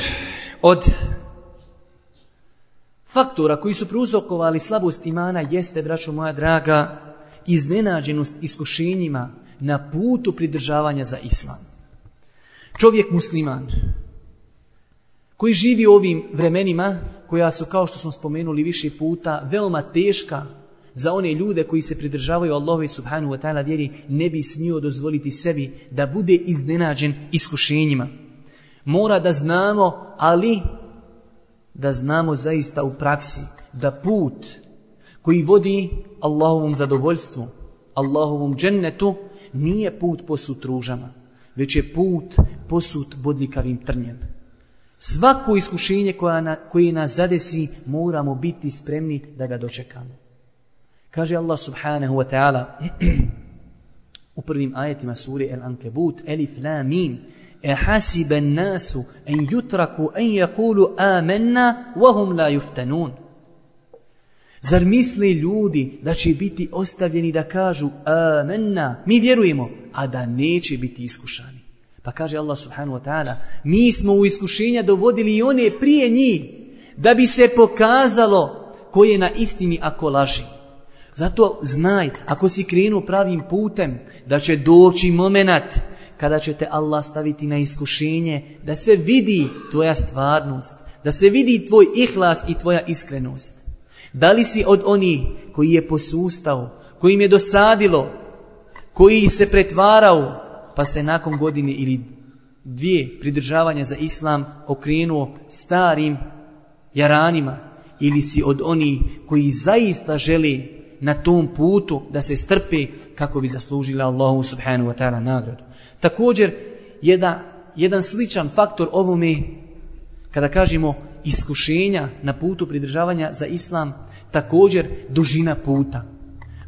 od faktora koji su prouzrokovali slabost imana jeste, braćo moja draga, iznenađenost iskušenjima na putu pridržavanja za islam. Čovjek musliman koji živi u ovim vremenima koja su, kao što smo spomenuli više puta, veoma teška za one ljude koji se pridržavaju Allahove subhanu wa ta'ala vjeri, ne bi smio dozvoliti sebi da bude iznenađen iskušenjima. Mora da znamo, ali da znamo zaista u praksi da put koji vodi Allahovom zadovoljstvu, Allahovom džennetu, nije put posut ružama, već je put posut bodljikavim trnjem. Svako iskušenje koja na, koje nas zadesi moramo biti spremni da ga dočekamo. Kaže Allah subhanahu wa ta'ala u prvim ajetima suri El Ankebut Elif la mim Hasiben nasu en jutraku en jakulu amenna wahum la juftanun. Zar misli ljudi da će biti ostavljeni da kažu amenna, mi vjerujemo, a da neće biti iskušani? Pa kaže Allah subhanahu wa ta'ala, mi smo u iskušenja dovodili i one prije njih, da bi se pokazalo ko je na istini ako laži. Zato znaj, ako si krenuo pravim putem, da će doći moment kada će te Allah staviti na iskušenje, da se vidi tvoja stvarnost, da se vidi tvoj ihlas i tvoja iskrenost. Da li si od onih koji je posustao, koji im je dosadilo, koji se pretvarao, pa se nakon godine ili dvije pridržavanja za islam okrenuo starim jaranima, ili si od onih koji zaista želi na tom putu da se strpe kako bi zaslužili Allahu subhanahu wa ta'ala nagradu. Također, jedan, jedan sličan faktor ovome, kada kažemo iskušenja na putu pridržavanja za islam, također dužina puta.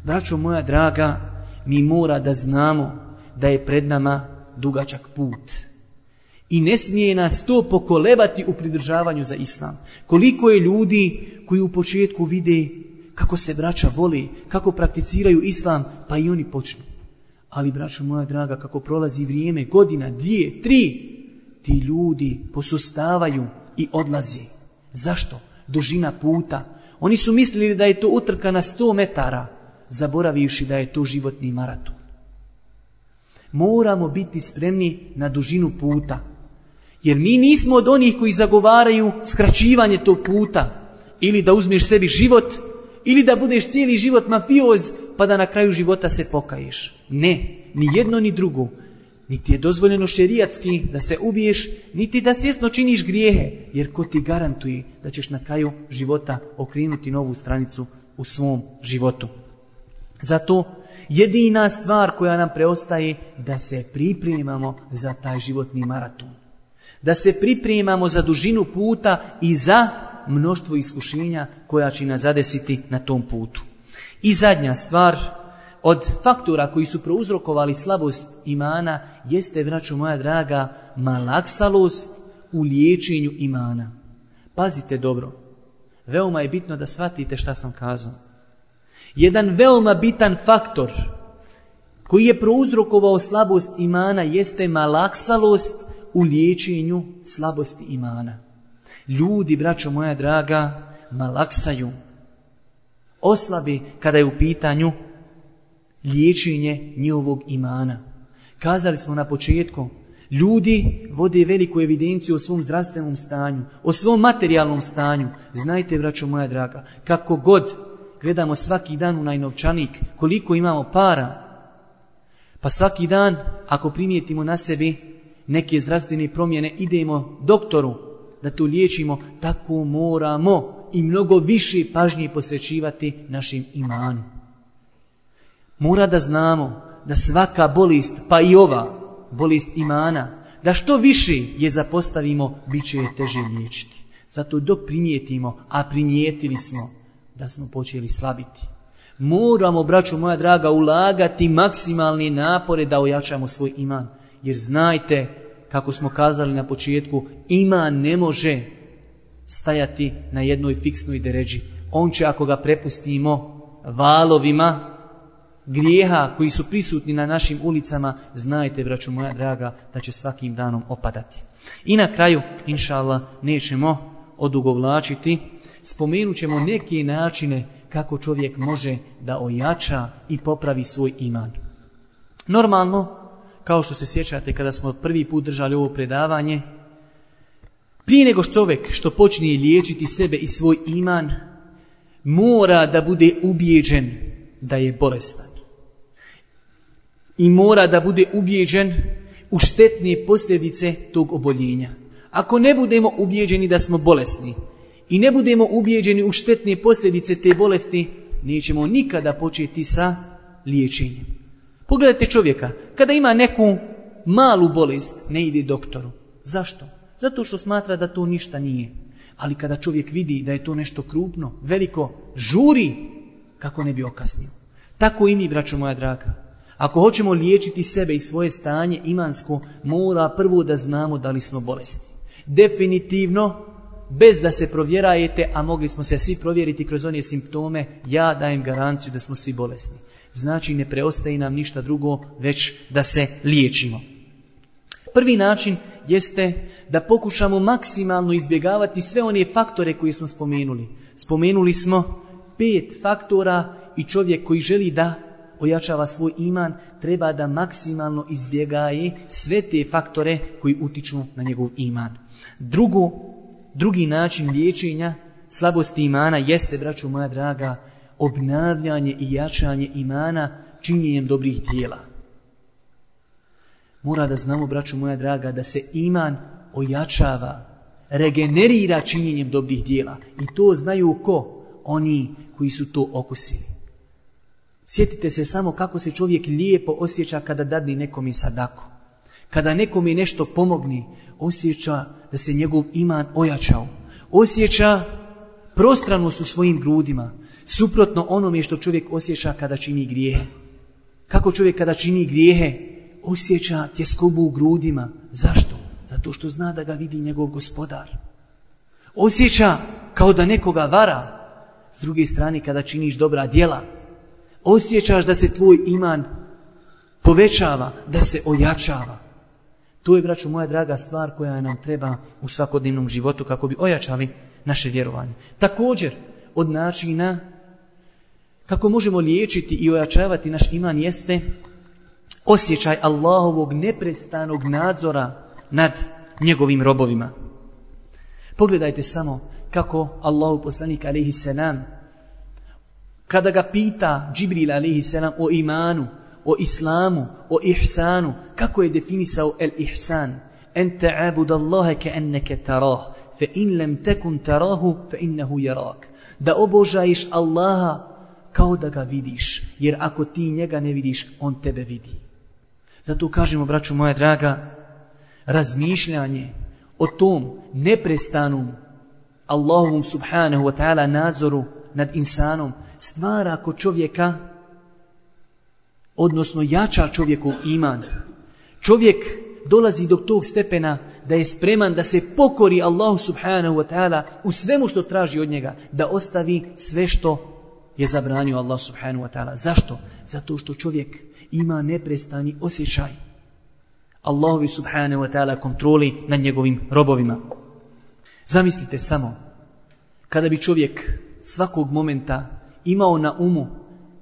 Braćo moja draga, mi mora da znamo da je pred nama dugačak put. I ne smije nas to pokolebati u pridržavanju za islam. Koliko je ljudi koji u početku vide kako se braća voli, kako prakticiraju islam, pa i oni počnu. Ali, braćo moja draga, kako prolazi vrijeme, godina, dvije, tri, ti ljudi posustavaju i odlaze. Zašto? Dužina puta. Oni su mislili da je to utrka na sto metara, zaboravivši da je to životni maraton. Moramo biti spremni na dužinu puta. Jer mi nismo od onih koji zagovaraju skraćivanje tog puta. Ili da uzmeš sebi život, ili da budeš cijeli život mafioz, pa da na kraju života se pokaješ. Ne, ni jedno ni drugo. Niti je dozvoljeno šerijatski da se ubiješ, niti da svjesno činiš grijehe, jer ko ti garantuje da ćeš na kraju života okrenuti novu stranicu u svom životu. Zato jedina stvar koja nam preostaje da se pripremamo za taj životni maraton. Da se pripremamo za dužinu puta i za mnoštvo iskušenja koja će nas zadesiti na tom putu. I zadnja stvar, od faktora koji su prouzrokovali slabost imana, jeste, vraću moja draga, malaksalost u liječenju imana. Pazite dobro, veoma je bitno da shvatite šta sam kazao. Jedan veoma bitan faktor koji je prouzrokovao slabost imana jeste malaksalost u liječenju slabosti imana. Ljudi, braćo moja draga, malaksaju, oslabi kada je u pitanju liječenje njihovog imana. Kazali smo na početku, ljudi vode veliku evidenciju o svom zdravstvenom stanju, o svom materijalnom stanju. Znajte, braćo moja draga, kako god gledamo svaki dan u najnovčanik, koliko imamo para, pa svaki dan, ako primijetimo na sebi neke zdravstvene promjene, idemo doktoru da to liječimo, tako moramo i mnogo više pažnje posvećivati našim imanu. Mora da znamo da svaka bolest, pa i ova bolest imana, da što više je zapostavimo, bit će je teže liječiti. Zato dok primijetimo, a primijetili smo da smo počeli slabiti. Moramo, braću moja draga, ulagati maksimalne napore da ojačamo svoj iman. Jer znajte, kako smo kazali na početku, iman ne može stajati na jednoj fiksnoj deređi. On će, ako ga prepustimo valovima grijeha koji su prisutni na našim ulicama, znajte, braću moja draga, da će svakim danom opadati. I na kraju, inša nećemo odugovlačiti, spomenut ćemo neke načine kako čovjek može da ojača i popravi svoj iman. Normalno, kao što se sjećate kada smo prvi put držali ovo predavanje, prije nego čovjek što počne liječiti sebe i svoj iman, mora da bude ubijeđen da je bolestan. I mora da bude ubijeđen u štetne posljedice tog oboljenja. Ako ne budemo ubijeđeni da smo bolesni i ne budemo ubijeđeni u štetne posljedice te bolesti, nećemo nikada početi sa liječenjem. Pogledajte čovjeka, kada ima neku malu bolest, ne ide doktoru. Zašto? Zato što smatra da to ništa nije. Ali kada čovjek vidi da je to nešto krupno, veliko, žuri, kako ne bi okasnio. Tako i mi, braćo moja draga. Ako hoćemo liječiti sebe i svoje stanje imansko, mora prvo da znamo da li smo bolesti. Definitivno, bez da se provjerajete, a mogli smo se svi provjeriti kroz one simptome, ja dajem garanciju da smo svi bolesni. Znači ne preostaje nam ništa drugo, već da se liječimo. Prvi način jeste da pokušamo maksimalno izbjegavati sve one faktore koje smo spomenuli. Spomenuli smo pet faktora i čovjek koji želi da ojačava svoj iman, treba da maksimalno izbjegaje sve te faktore koji utiču na njegov iman. Drugo, drugi način liječenja slabosti imana jeste, braću moja draga, obnavljanje i jačanje imana činjenjem dobrih dijela. Mora da znamo, braću moja draga, da se iman ojačava, regenerira činjenjem dobrih dijela. I to znaju ko? Oni koji su to okusili. Sjetite se samo kako se čovjek lijepo osjeća kada dadni nekom i sadaku. Kada nekom je nešto pomogni, osjeća da se njegov iman ojačao. Osjeća prostranost u svojim grudima, suprotno onome što čovjek osjeća kada čini grijehe. Kako čovjek kada čini grijehe, osjeća tjeskobu u grudima. Zašto? Zato što zna da ga vidi njegov gospodar. Osjeća kao da nekoga vara. S druge strane, kada činiš dobra djela, osjećaš da se tvoj iman povećava, da se ojačava. To je, braću moja draga, stvar koja nam treba u svakodnevnom životu kako bi ojačali naše vjerovanje. Također, od načina kako možemo liječiti i ojačavati naš iman jeste osjećaj Allahovog neprestanog nadzora nad njegovim robovima. Pogledajte samo kako Allahu poslanik alaihi salam kada ga pita Džibril alaihi salam o imanu, o islamu, o ihsanu, kako je definisao el ihsan? En ta'abud Allahe ke enneke tarah, fe in lem tekun tarahu, fe innehu jarak. Da obožajiš Allaha kao da ga vidiš, jer ako ti njega ne vidiš, on tebe vidi. Zato kažemo, braću moja draga, razmišljanje o tom neprestanom Allahovom subhanahu wa ta'ala nadzoru nad insanom stvara kod čovjeka odnosno jača čovjekov iman. Čovjek dolazi do tog stepena da je spreman da se pokori Allahu subhanahu wa ta'ala u svemu što traži od njega, da ostavi sve što je zabranio Allah subhanahu wa ta'ala. Zašto? Zato što čovjek ima neprestani osjećaj Allahovi subhanahu wa ta'ala kontroli nad njegovim robovima. Zamislite samo, kada bi čovjek svakog momenta imao na umu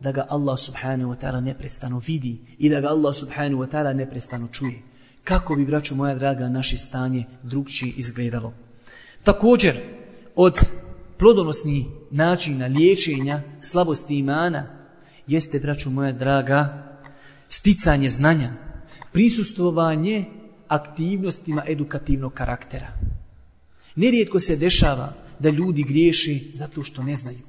da ga Allah subhanahu wa ta'ala neprestano vidi i da ga Allah subhanahu wa ta'ala neprestano čuje. Kako bi, braćo moja draga, naše stanje drugčije izgledalo? Također, od plodonosnih načina liječenja slabosti imana jeste, braćo moja draga, sticanje znanja, prisustvovanje aktivnostima edukativnog karaktera. Nerijetko se dešava da ljudi griješi zato što ne znaju.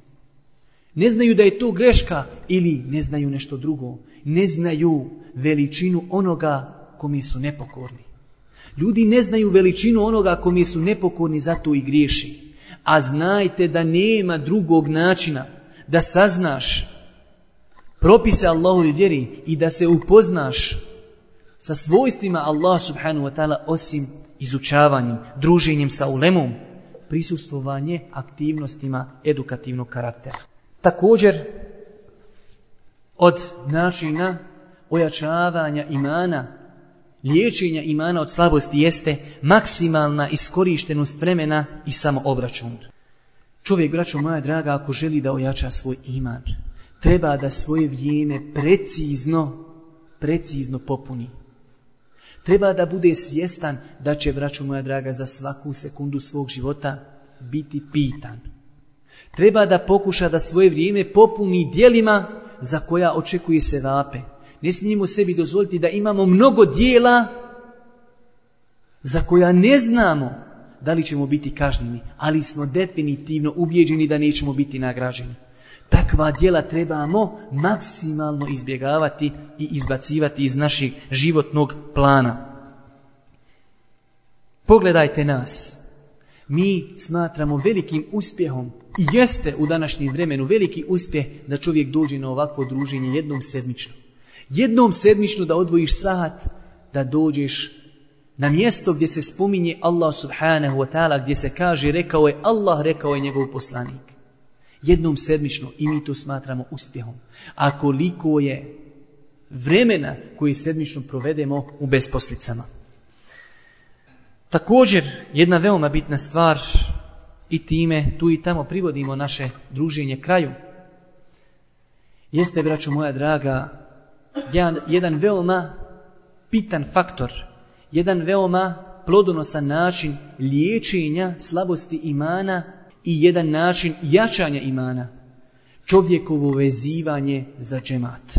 Ne znaju da je to greška ili ne znaju nešto drugo. Ne znaju veličinu onoga komi su nepokorni. Ljudi ne znaju veličinu onoga komi su nepokorni, zato i griješi. A znajte da nema drugog načina da saznaš propise Allahovi vjeri i da se upoznaš sa svojstvima Allah subhanahu wa ta'ala osim izučavanjem, druženjem sa ulemom, prisustvovanje aktivnostima edukativnog karaktera. Također, od načina ojačavanja imana, liječenja imana od slabosti jeste maksimalna iskorištenost vremena i samoobračun. Čovjek, braćo moja draga, ako želi da ojača svoj iman, treba da svoje vrijeme precizno, precizno popuni. Treba da bude svjestan da će, braćo moja draga, za svaku sekundu svog života biti pitan. Treba da pokuša da svoje vrijeme popuni dijelima za koja očekuje se vape. Ne smijemo sebi dozvoliti da imamo mnogo dijela za koja ne znamo da li ćemo biti kažnjeni, ali smo definitivno ubjeđeni da nećemo biti nagrađeni. Takva dijela trebamo maksimalno izbjegavati i izbacivati iz našeg životnog plana. Pogledajte nas. Mi smatramo velikim uspjehom i jeste u današnjem vremenu veliki uspjeh da čovjek dođe na ovakvo druženje jednom sedmično. Jednom sedmično da odvojiš sat, da dođeš na mjesto gdje se spominje Allah subhanahu wa ta'ala, gdje se kaže rekao je Allah, rekao je njegov poslanik. Jednom sedmično i mi to smatramo uspjehom. A koliko je vremena koji sedmično provedemo u besposlicama. Također, jedna veoma bitna stvar i time tu i tamo privodimo naše druženje kraju, jeste, braćo moja draga, jedan, jedan veoma pitan faktor, jedan veoma plodonosan način liječenja slabosti imana i jedan način jačanja imana. Čovjekovo vezivanje za džemat.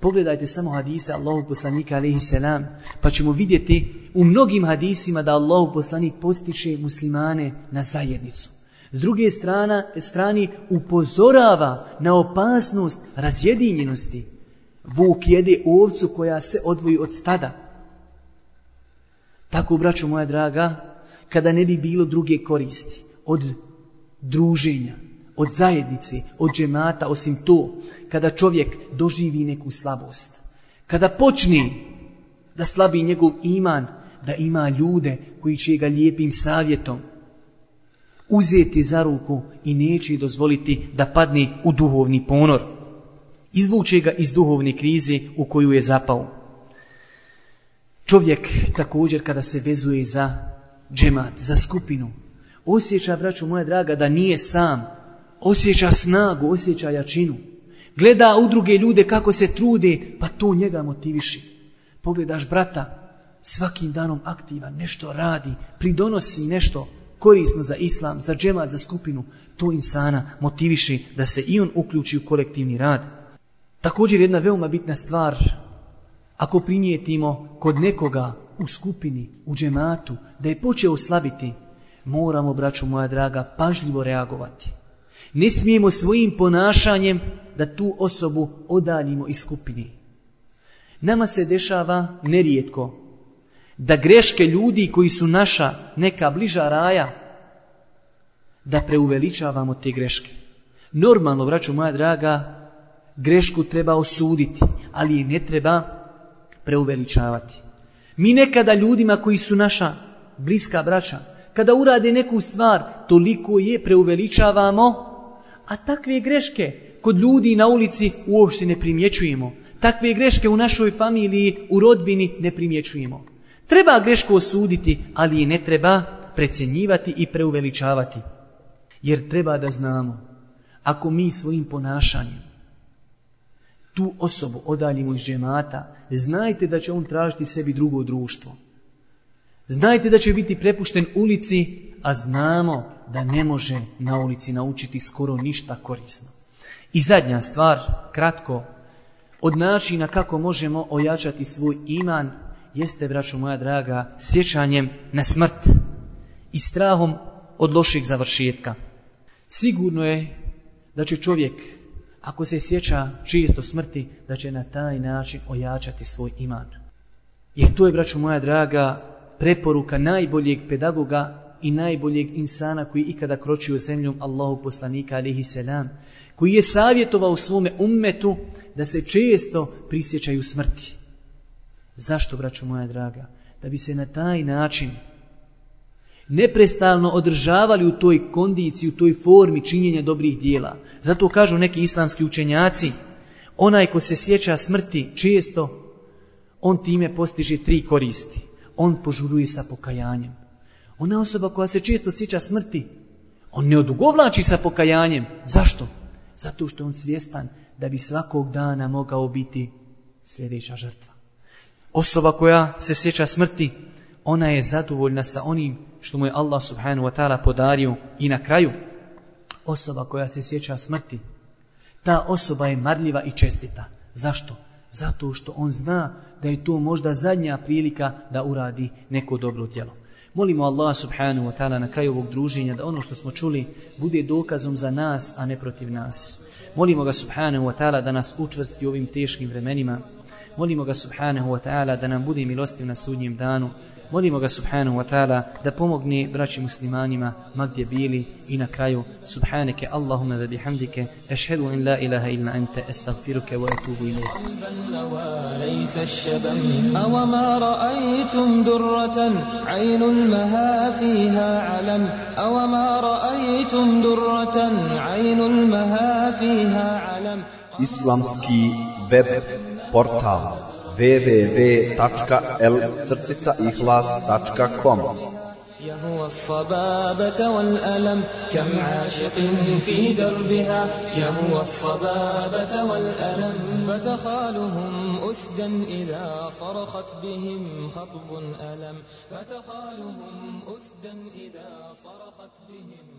Pogledajte samo hadise Allahu poslanika alaihi selam, pa ćemo vidjeti u mnogim hadisima da Allahu poslanik postiče muslimane na zajednicu. S druge strana, strani upozorava na opasnost razjedinjenosti. Vuk jede ovcu koja se odvoji od stada. Tako, braćo moja draga, kada ne bi bilo druge koristi od druženja, od zajednice, od džemata, osim to, kada čovjek doživi neku slabost, kada počne da slabi njegov iman, da ima ljude koji će ga lijepim savjetom uzeti za ruku i neće dozvoliti da padne u duhovni ponor. Izvuče ga iz duhovne krize u koju je zapao. Čovjek također kada se vezuje za džemat, za skupinu, osjeća, braću moja draga, da nije sam, osjeća snagu, osjeća jačinu. Gleda u druge ljude kako se trude, pa to njega motiviši. Pogledaš brata, svakim danom aktivan, nešto radi, pridonosi nešto korisno za islam, za džemat, za skupinu, to insana motiviši da se i on uključi u kolektivni rad. Također jedna veoma bitna stvar, ako primijetimo kod nekoga u skupini, u džematu, da je počeo slabiti, moramo, braću moja draga, pažljivo reagovati. Ne smijemo svojim ponašanjem da tu osobu odaljimo iz skupini. Nama se dešava nerijetko da greške ljudi koji su naša neka bliža raja, da preuveličavamo te greške. Normalno, braću moja draga, grešku treba osuditi, ali je ne treba preuveličavati. Mi nekada ljudima koji su naša bliska braća, kada urade neku stvar, toliko je preuveličavamo, a takve greške kod ljudi na ulici uopšte ne primjećujemo. Takve greške u našoj familiji, u rodbini ne primjećujemo. Treba grešku osuditi, ali je ne treba precjenjivati i preuveličavati. Jer treba da znamo, ako mi svojim ponašanjem tu osobu odaljimo iz džemata, znajte da će on tražiti sebi drugo društvo. Znajte da će biti prepušten ulici, a znamo da ne može na ulici naučiti skoro ništa korisno. I zadnja stvar, kratko, od načina kako možemo ojačati svoj iman, jeste, braćo moja draga, sjećanjem na smrt i strahom od loših završetka. Sigurno je da će čovjek, ako se sjeća čisto smrti, da će na taj način ojačati svoj iman. Jer to je, braćo moja draga, preporuka najboljeg pedagoga i najboljeg insana koji ikada kročio zemljom Allahu poslanika alihi selam, koji je savjetovao svome ummetu da se često prisjećaju smrti. Zašto, braćo moja draga? Da bi se na taj način neprestalno održavali u toj kondiciji, u toj formi činjenja dobrih dijela. Zato kažu neki islamski učenjaci, onaj ko se sjeća smrti često, on time postiže tri koristi. On požuruje sa pokajanjem. Ona osoba koja se često sjeća smrti, on ne odugovlači sa pokajanjem. Zašto? Zato što on svjestan da bi svakog dana mogao biti sljedeća žrtva. Osoba koja se sjeća smrti, ona je zadovoljna sa onim što mu je Allah subhanahu wa ta'ala podario i na kraju osoba koja se sjeća smrti ta osoba je marljiva i čestita. Zašto? Zato što on zna da je to možda zadnja prilika da uradi neko dobro djelo. Molimo Allah subhanahu wa ta'ala na kraju ovog druženja da ono što smo čuli bude dokazom za nas, a ne protiv nas. Molimo ga subhanahu wa ta'ala da nas učvrsti u ovim teškim vremenima. Molimo ga subhanahu wa ta'ala da nam bude milostiv na sudnjem danu. Molimo ga subhanahu wa ta'ala da pomogne braći muslimanima ma gdje bili i na kraju subhaneke Allahumma wa bihamdike ashhadu an la ilaha illa anta astaghfiruka wa atubu ilayk ليس الشبم أوما رأيتم درة عين المها فيها علم أوما رأيتم درة عين المها فيها علم Islamski web portal www.l-ihlas.com يهوى الصبابة والألم كم عاشق في دربها. يهوى الصبابة والألم فتخالهم أسدا إذا صرخت بهم خطب ألم فتخالهم أسدا إذا صرخت بهم